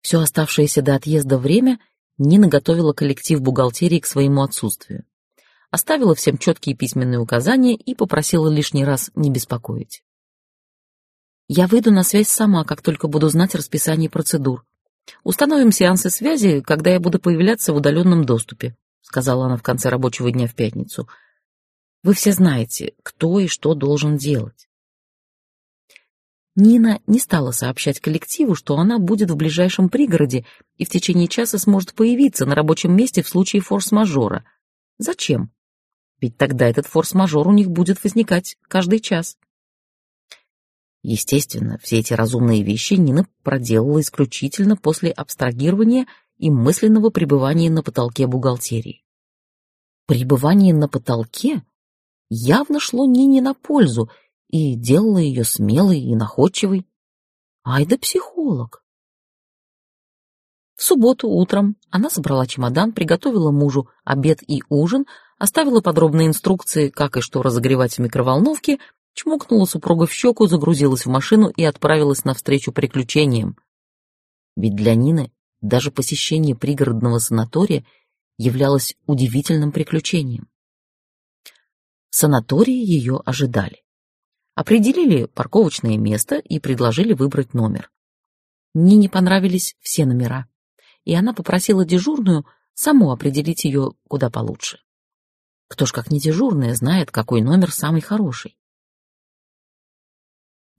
Все оставшееся до отъезда время Нина готовила коллектив бухгалтерии к своему отсутствию. Оставила всем четкие письменные указания и попросила лишний раз не беспокоить. «Я выйду на связь сама, как только буду знать расписание процедур. Установим сеансы связи, когда я буду появляться в удаленном доступе», сказала она в конце рабочего дня в пятницу, вы все знаете, кто и что должен делать. Нина не стала сообщать коллективу, что она будет в ближайшем пригороде и в течение часа сможет появиться на рабочем месте в случае форс-мажора. Зачем? Ведь тогда этот форс-мажор у них будет возникать каждый час. Естественно, все эти разумные вещи Нина проделала исключительно после абстрагирования и мысленного пребывания на потолке бухгалтерии. Пребывание на потолке явно шло Нине на пользу и делало ее смелой и находчивой. Ай да психолог! В субботу утром она собрала чемодан, приготовила мужу обед и ужин, оставила подробные инструкции, как и что разогревать в микроволновке, чмокнула супруга в щеку, загрузилась в машину и отправилась навстречу приключениям. Ведь для Нины даже посещение пригородного санатория являлось удивительным приключением. Санатории ее ожидали. Определили парковочное место и предложили выбрать номер. Мне не понравились все номера, и она попросила дежурную саму определить ее куда получше. Кто ж как не дежурная знает, какой номер самый хороший.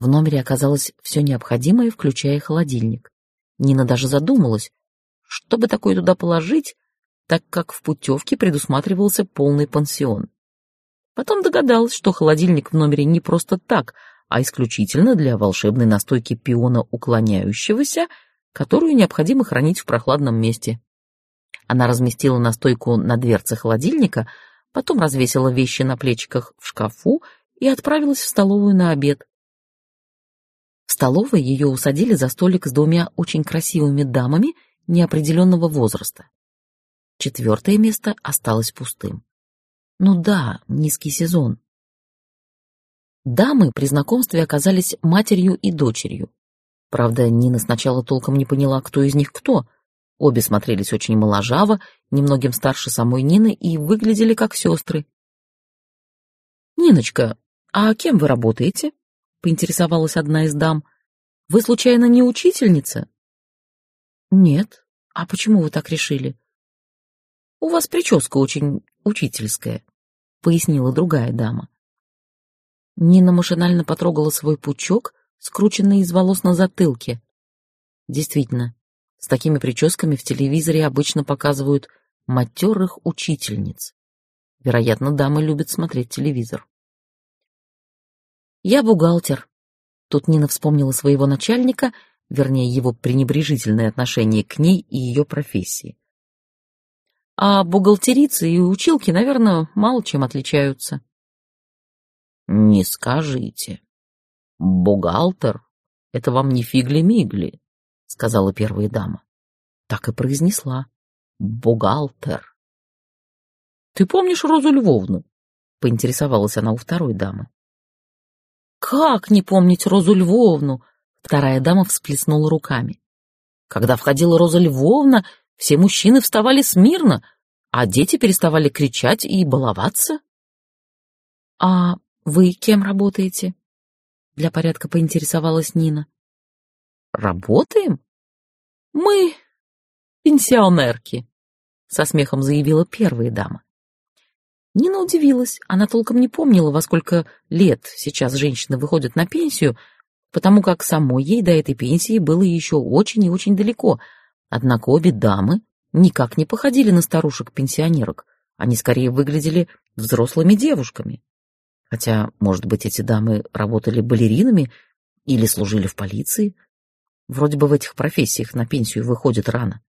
В номере оказалось все необходимое, включая холодильник. Нина даже задумалась, чтобы такое туда положить, так как в путевке предусматривался полный пансион. Потом догадалась, что холодильник в номере не просто так, а исключительно для волшебной настойки пиона уклоняющегося, которую необходимо хранить в прохладном месте. Она разместила настойку на дверце холодильника, потом развесила вещи на плечиках в шкафу и отправилась в столовую на обед. В столовой ее усадили за столик с двумя очень красивыми дамами неопределенного возраста. Четвертое место осталось пустым. Ну да, низкий сезон. Дамы при знакомстве оказались матерью и дочерью. Правда, Нина сначала толком не поняла, кто из них кто. Обе смотрелись очень моложаво, немногим старше самой Нины и выглядели как сестры. «Ниночка, а кем вы работаете?» — поинтересовалась одна из дам. «Вы, случайно, не учительница?» «Нет. А почему вы так решили?» «У вас прическа очень учительская», — пояснила другая дама. Нина машинально потрогала свой пучок, скрученный из волос на затылке. Действительно, с такими прическами в телевизоре обычно показывают матерых учительниц. Вероятно, дамы любят смотреть телевизор. «Я бухгалтер». Тут Нина вспомнила своего начальника, вернее, его пренебрежительное отношение к ней и ее профессии. А бухгалтерицы и училки, наверное, мало чем отличаются. Не скажите. Бухгалтер — это вам не фигли-мигли, сказала первая дама. Так и произнесла. Бухгалтер. Ты помнишь Розу Львовну? Поинтересовалась она у второй дамы. Как не помнить Розу Львовну? Вторая дама всплеснула руками. Когда входила Роза Львовна, все мужчины вставали смирно, а дети переставали кричать и баловаться. А вы кем работаете? Для порядка поинтересовалась Нина. Работаем? Мы пенсионерки, со смехом заявила первая дама. Нина удивилась, она толком не помнила, во сколько лет сейчас женщины выходят на пенсию, потому как самой ей до этой пенсии было еще очень и очень далеко. Однако обе дамы никак не походили на старушек-пенсионерок, они скорее выглядели взрослыми девушками. Хотя, может быть, эти дамы работали балеринами или служили в полиции. Вроде бы в этих профессиях на пенсию выходит рано.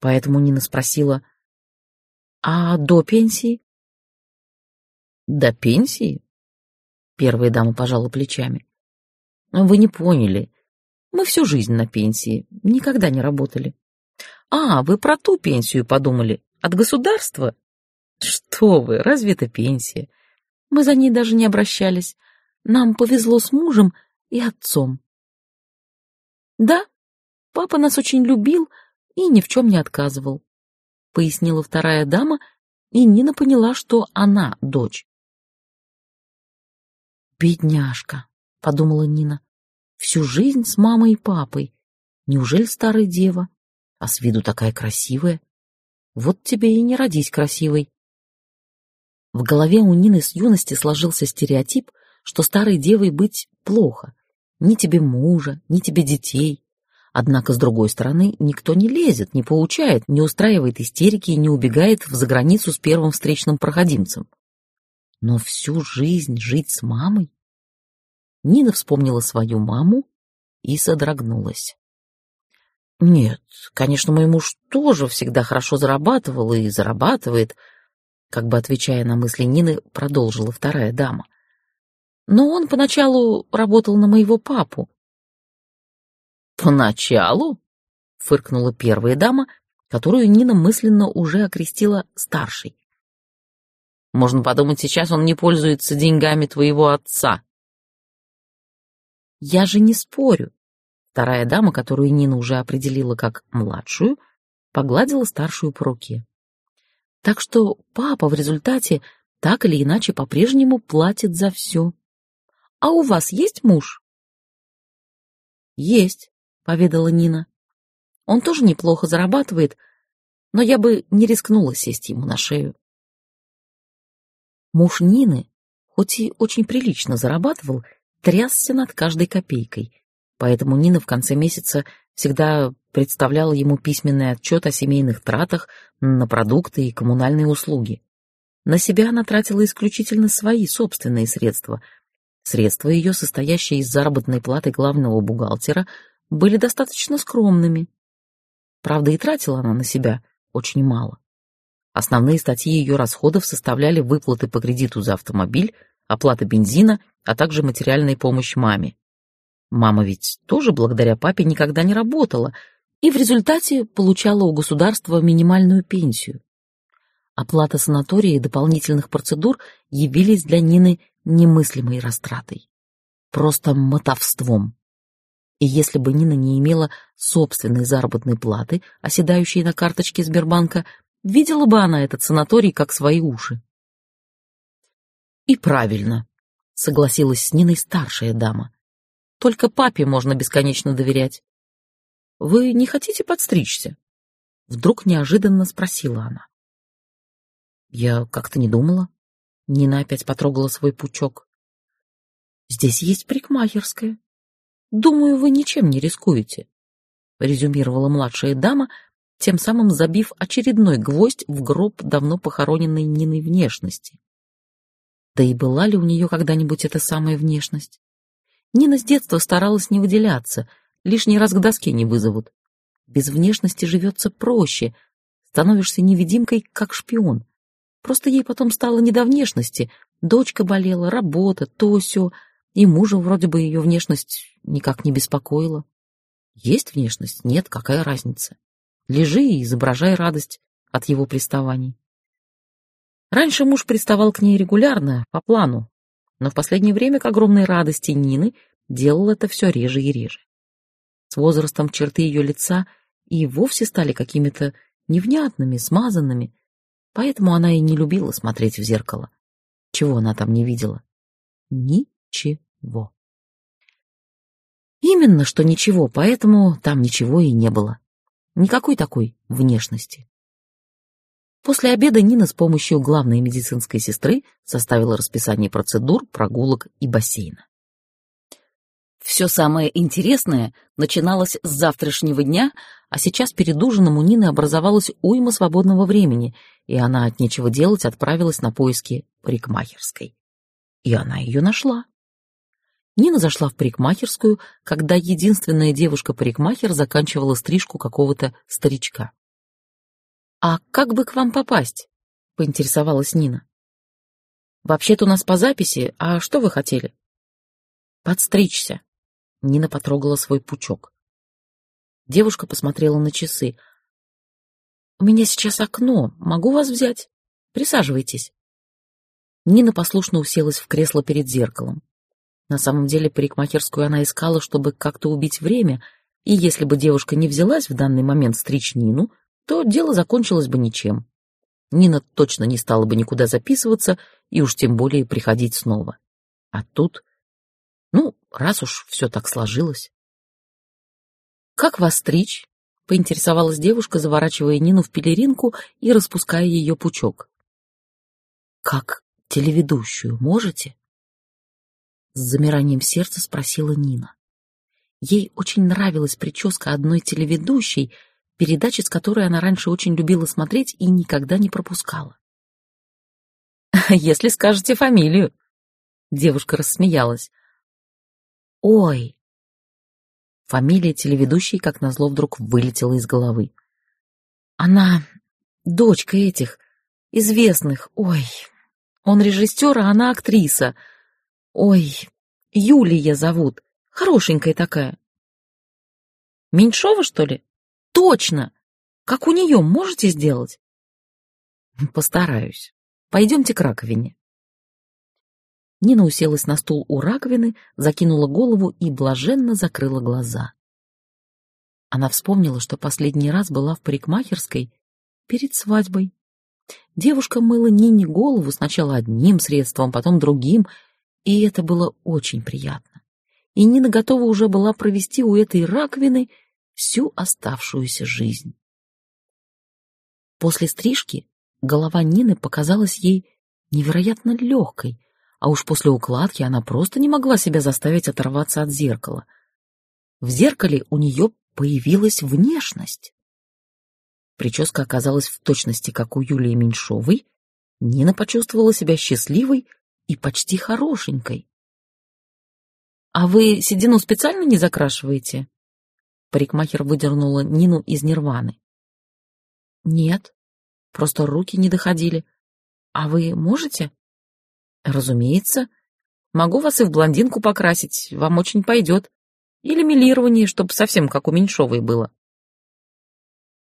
Поэтому Нина спросила, «А до пенсии?» «До пенсии?» Первая дама пожала плечами. «Вы не поняли. Мы всю жизнь на пенсии, никогда не работали». «А, вы про ту пенсию подумали? От государства?» «Что вы, разве это пенсия? Мы за ней даже не обращались. Нам повезло с мужем и отцом. Да, папа нас очень любил и ни в чем не отказывал, пояснила вторая дама, и Нина поняла, что она дочь. «Бедняжка», — подумала Нина, — «всю жизнь с мамой и папой. Неужели старая дева? А с виду такая красивая. Вот тебе и не родись красивой. В голове у Нины с юности сложился стереотип, что старой девой быть плохо. Ни тебе мужа, ни тебе детей. Однако, с другой стороны, никто не лезет, не поучает, не устраивает истерики и не убегает в заграницу с первым встречным проходимцем. Но всю жизнь жить с мамой? Нина вспомнила свою маму и содрогнулась. Нет, конечно, мой муж тоже всегда хорошо зарабатывал и зарабатывает, как бы отвечая на мысли Нины, продолжила вторая дама. Но он поначалу работал на моего папу. Поначалу? фыркнула первая дама, которую Нина мысленно уже окрестила старшей. Можно подумать, сейчас он не пользуется деньгами твоего отца. Я же не спорю. Вторая дама, которую Нина уже определила как младшую, погладила старшую по руке. Так что папа в результате так или иначе по-прежнему платит за все. А у вас есть муж? Есть, поведала Нина. Он тоже неплохо зарабатывает, но я бы не рискнула сесть ему на шею. Муж Нины, хоть и очень прилично зарабатывал, трясся над каждой копейкой, поэтому Нина в конце месяца всегда представляла ему письменный отчет о семейных тратах на продукты и коммунальные услуги. На себя она тратила исключительно свои собственные средства. Средства ее, состоящие из заработной платы главного бухгалтера, были достаточно скромными. Правда, и тратила она на себя очень мало. Основные статьи ее расходов составляли выплаты по кредиту за автомобиль, оплата бензина, а также материальная помощь маме. Мама ведь тоже благодаря папе никогда не работала и в результате получала у государства минимальную пенсию. Оплата санатория и дополнительных процедур явились для Нины немыслимой растратой, просто мотовством. И если бы Нина не имела собственной заработной платы, оседающей на карточке Сбербанка, видела бы она этот санаторий как свои уши. И правильно, согласилась с Ниной старшая дама. Только папе можно бесконечно доверять. Вы не хотите подстричься? Вдруг неожиданно спросила она. Я как-то не думала. Нина опять потрогала свой пучок. Здесь есть парикмахерская. Думаю, вы ничем не рискуете, резюмировала младшая дама, тем самым забив очередной гвоздь в гроб давно похороненной Ниной внешности. Да и была ли у нее когда-нибудь эта самая внешность? Нина с детства старалась не выделяться, лишний раз к доске не вызовут. Без внешности живется проще, становишься невидимкой, как шпион. Просто ей потом стало не до внешности, дочка болела, работа, то сё, и мужа вроде бы ее внешность никак не беспокоила. Есть внешность? Нет, какая разница? Лежи и изображай радость от его приставаний. Раньше муж приставал к ней регулярно, по плану, но в последнее время, к огромной радости Нины, делал это все реже и реже. С возрастом черты ее лица и вовсе стали какими-то невнятными, смазанными, поэтому она и не любила смотреть в зеркало. Чего она там не видела? Ничего. Именно что ничего, поэтому там ничего и не было. Никакой такой внешности. После обеда Нина с помощью главной медицинской сестры составила расписание процедур, прогулок и бассейна. Все самое интересное начиналось с завтрашнего дня, а сейчас перед ужином у Нины образовалась уйма свободного времени, и она от нечего делать отправилась на поиски парикмахерской. И она ее нашла. Нина зашла в парикмахерскую, когда единственная девушка-парикмахер заканчивала стрижку какого-то старичка. «А как бы к вам попасть?» — поинтересовалась Нина. «Вообще-то у нас по записи, а что вы хотели?» «Подстричься». Нина потрогала свой пучок. Девушка посмотрела на часы. «У меня сейчас окно. Могу вас взять? Присаживайтесь». Нина послушно уселась в кресло перед зеркалом. На самом деле парикмахерскую она искала, чтобы как-то убить время, и если бы девушка не взялась в данный момент стричь Нину, то дело закончилось бы ничем. Нина точно не стала бы никуда записываться и уж тем более приходить снова. А тут... Ну, раз уж все так сложилось. «Как вас стричь?» — поинтересовалась девушка, заворачивая Нину в пелеринку и распуская ее пучок. «Как телеведущую можете?» С замиранием сердца спросила Нина. Ей очень нравилась прическа одной телеведущей, передачи с которой она раньше очень любила смотреть и никогда не пропускала. «Если скажете фамилию», — девушка рассмеялась. «Ой!» Фамилия телеведущей, как назло, вдруг вылетела из головы. «Она дочка этих, известных, ой, он режиссер, а она актриса. Ой, Юлия зовут, хорошенькая такая». «Меньшова, что ли?» Точно! Как у нее можете сделать? Постараюсь. Пойдемте к раковине. Нина уселась на стул у раковины, закинула голову и блаженно закрыла глаза. Она вспомнила, что последний раз была в парикмахерской перед свадьбой. Девушка мыла Нине голову сначала одним средством, потом другим, и это было очень приятно. И Нина готова уже была провести у этой раковины всю оставшуюся жизнь. После стрижки голова Нины показалась ей невероятно легкой, а уж после укладки она просто не могла себя заставить оторваться от зеркала. В зеркале у нее появилась внешность. Прическа оказалась в точности, как у Юлии Меньшовой. Нина почувствовала себя счастливой и почти хорошенькой. «А вы седину специально не закрашиваете?» Парикмахер выдернула Нину из нирваны. «Нет, просто руки не доходили. А вы можете?» «Разумеется. Могу вас и в блондинку покрасить, вам очень пойдет. Или милирование, чтобы совсем как у Меньшовой было».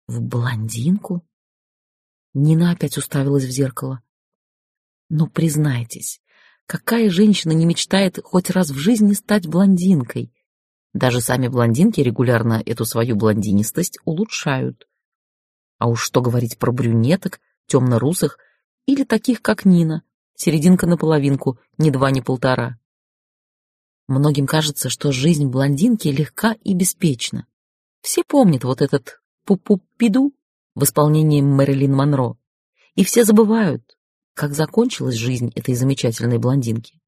«В блондинку?» Нина опять уставилась в зеркало. «Ну, признайтесь, Какая женщина не мечтает хоть раз в жизни стать блондинкой? Даже сами блондинки регулярно эту свою блондинистость улучшают. А уж что говорить про брюнеток, темно-русых или таких, как Нина, серединка на половинку, ни два, ни полтора. Многим кажется, что жизнь блондинки легка и беспечна. Все помнят вот этот пу-пу-пиду в исполнении Мэрилин Монро. И все забывают, как закончилась жизнь этой замечательной блондинки.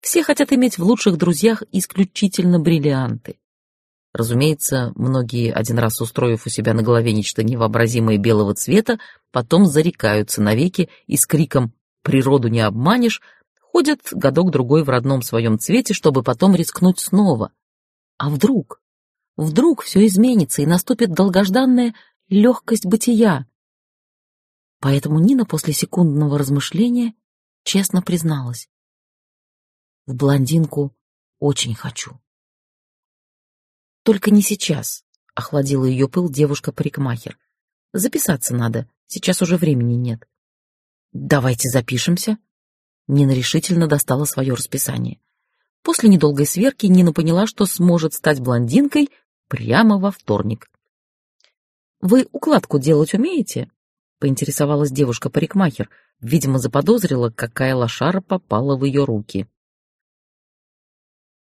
Все хотят иметь в лучших друзьях исключительно бриллианты. Разумеется, многие, один раз устроив у себя на голове нечто невообразимое белого цвета, потом зарекаются навеки и с криком «природу не обманешь» ходят годок-другой в родном своем цвете, чтобы потом рискнуть снова. А вдруг? Вдруг все изменится и наступит долгожданная легкость бытия. Поэтому Нина после секундного размышления честно призналась. В блондинку очень хочу. Только не сейчас, охладила ее пыл девушка-парикмахер. Записаться надо, сейчас уже времени нет. Давайте запишемся. Нина решительно достала свое расписание. После недолгой сверки Нина поняла, что сможет стать блондинкой прямо во вторник. «Вы укладку делать умеете?» — поинтересовалась девушка-парикмахер. Видимо, заподозрила, какая лошара попала в ее руки.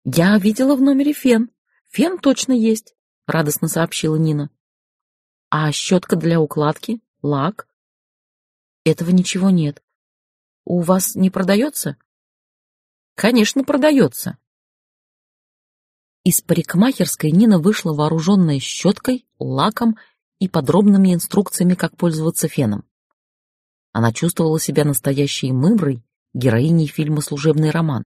«Я видела в номере фен. Фен точно есть», — радостно сообщила Нина. «А щетка для укладки? Лак?» «Этого ничего нет. У вас не продается?» «Конечно, продается». Из парикмахерской Нина вышла вооруженная щеткой, лаком и подробными инструкциями, как пользоваться феном. Она чувствовала себя настоящей мымрой, героиней фильма «Служебный роман».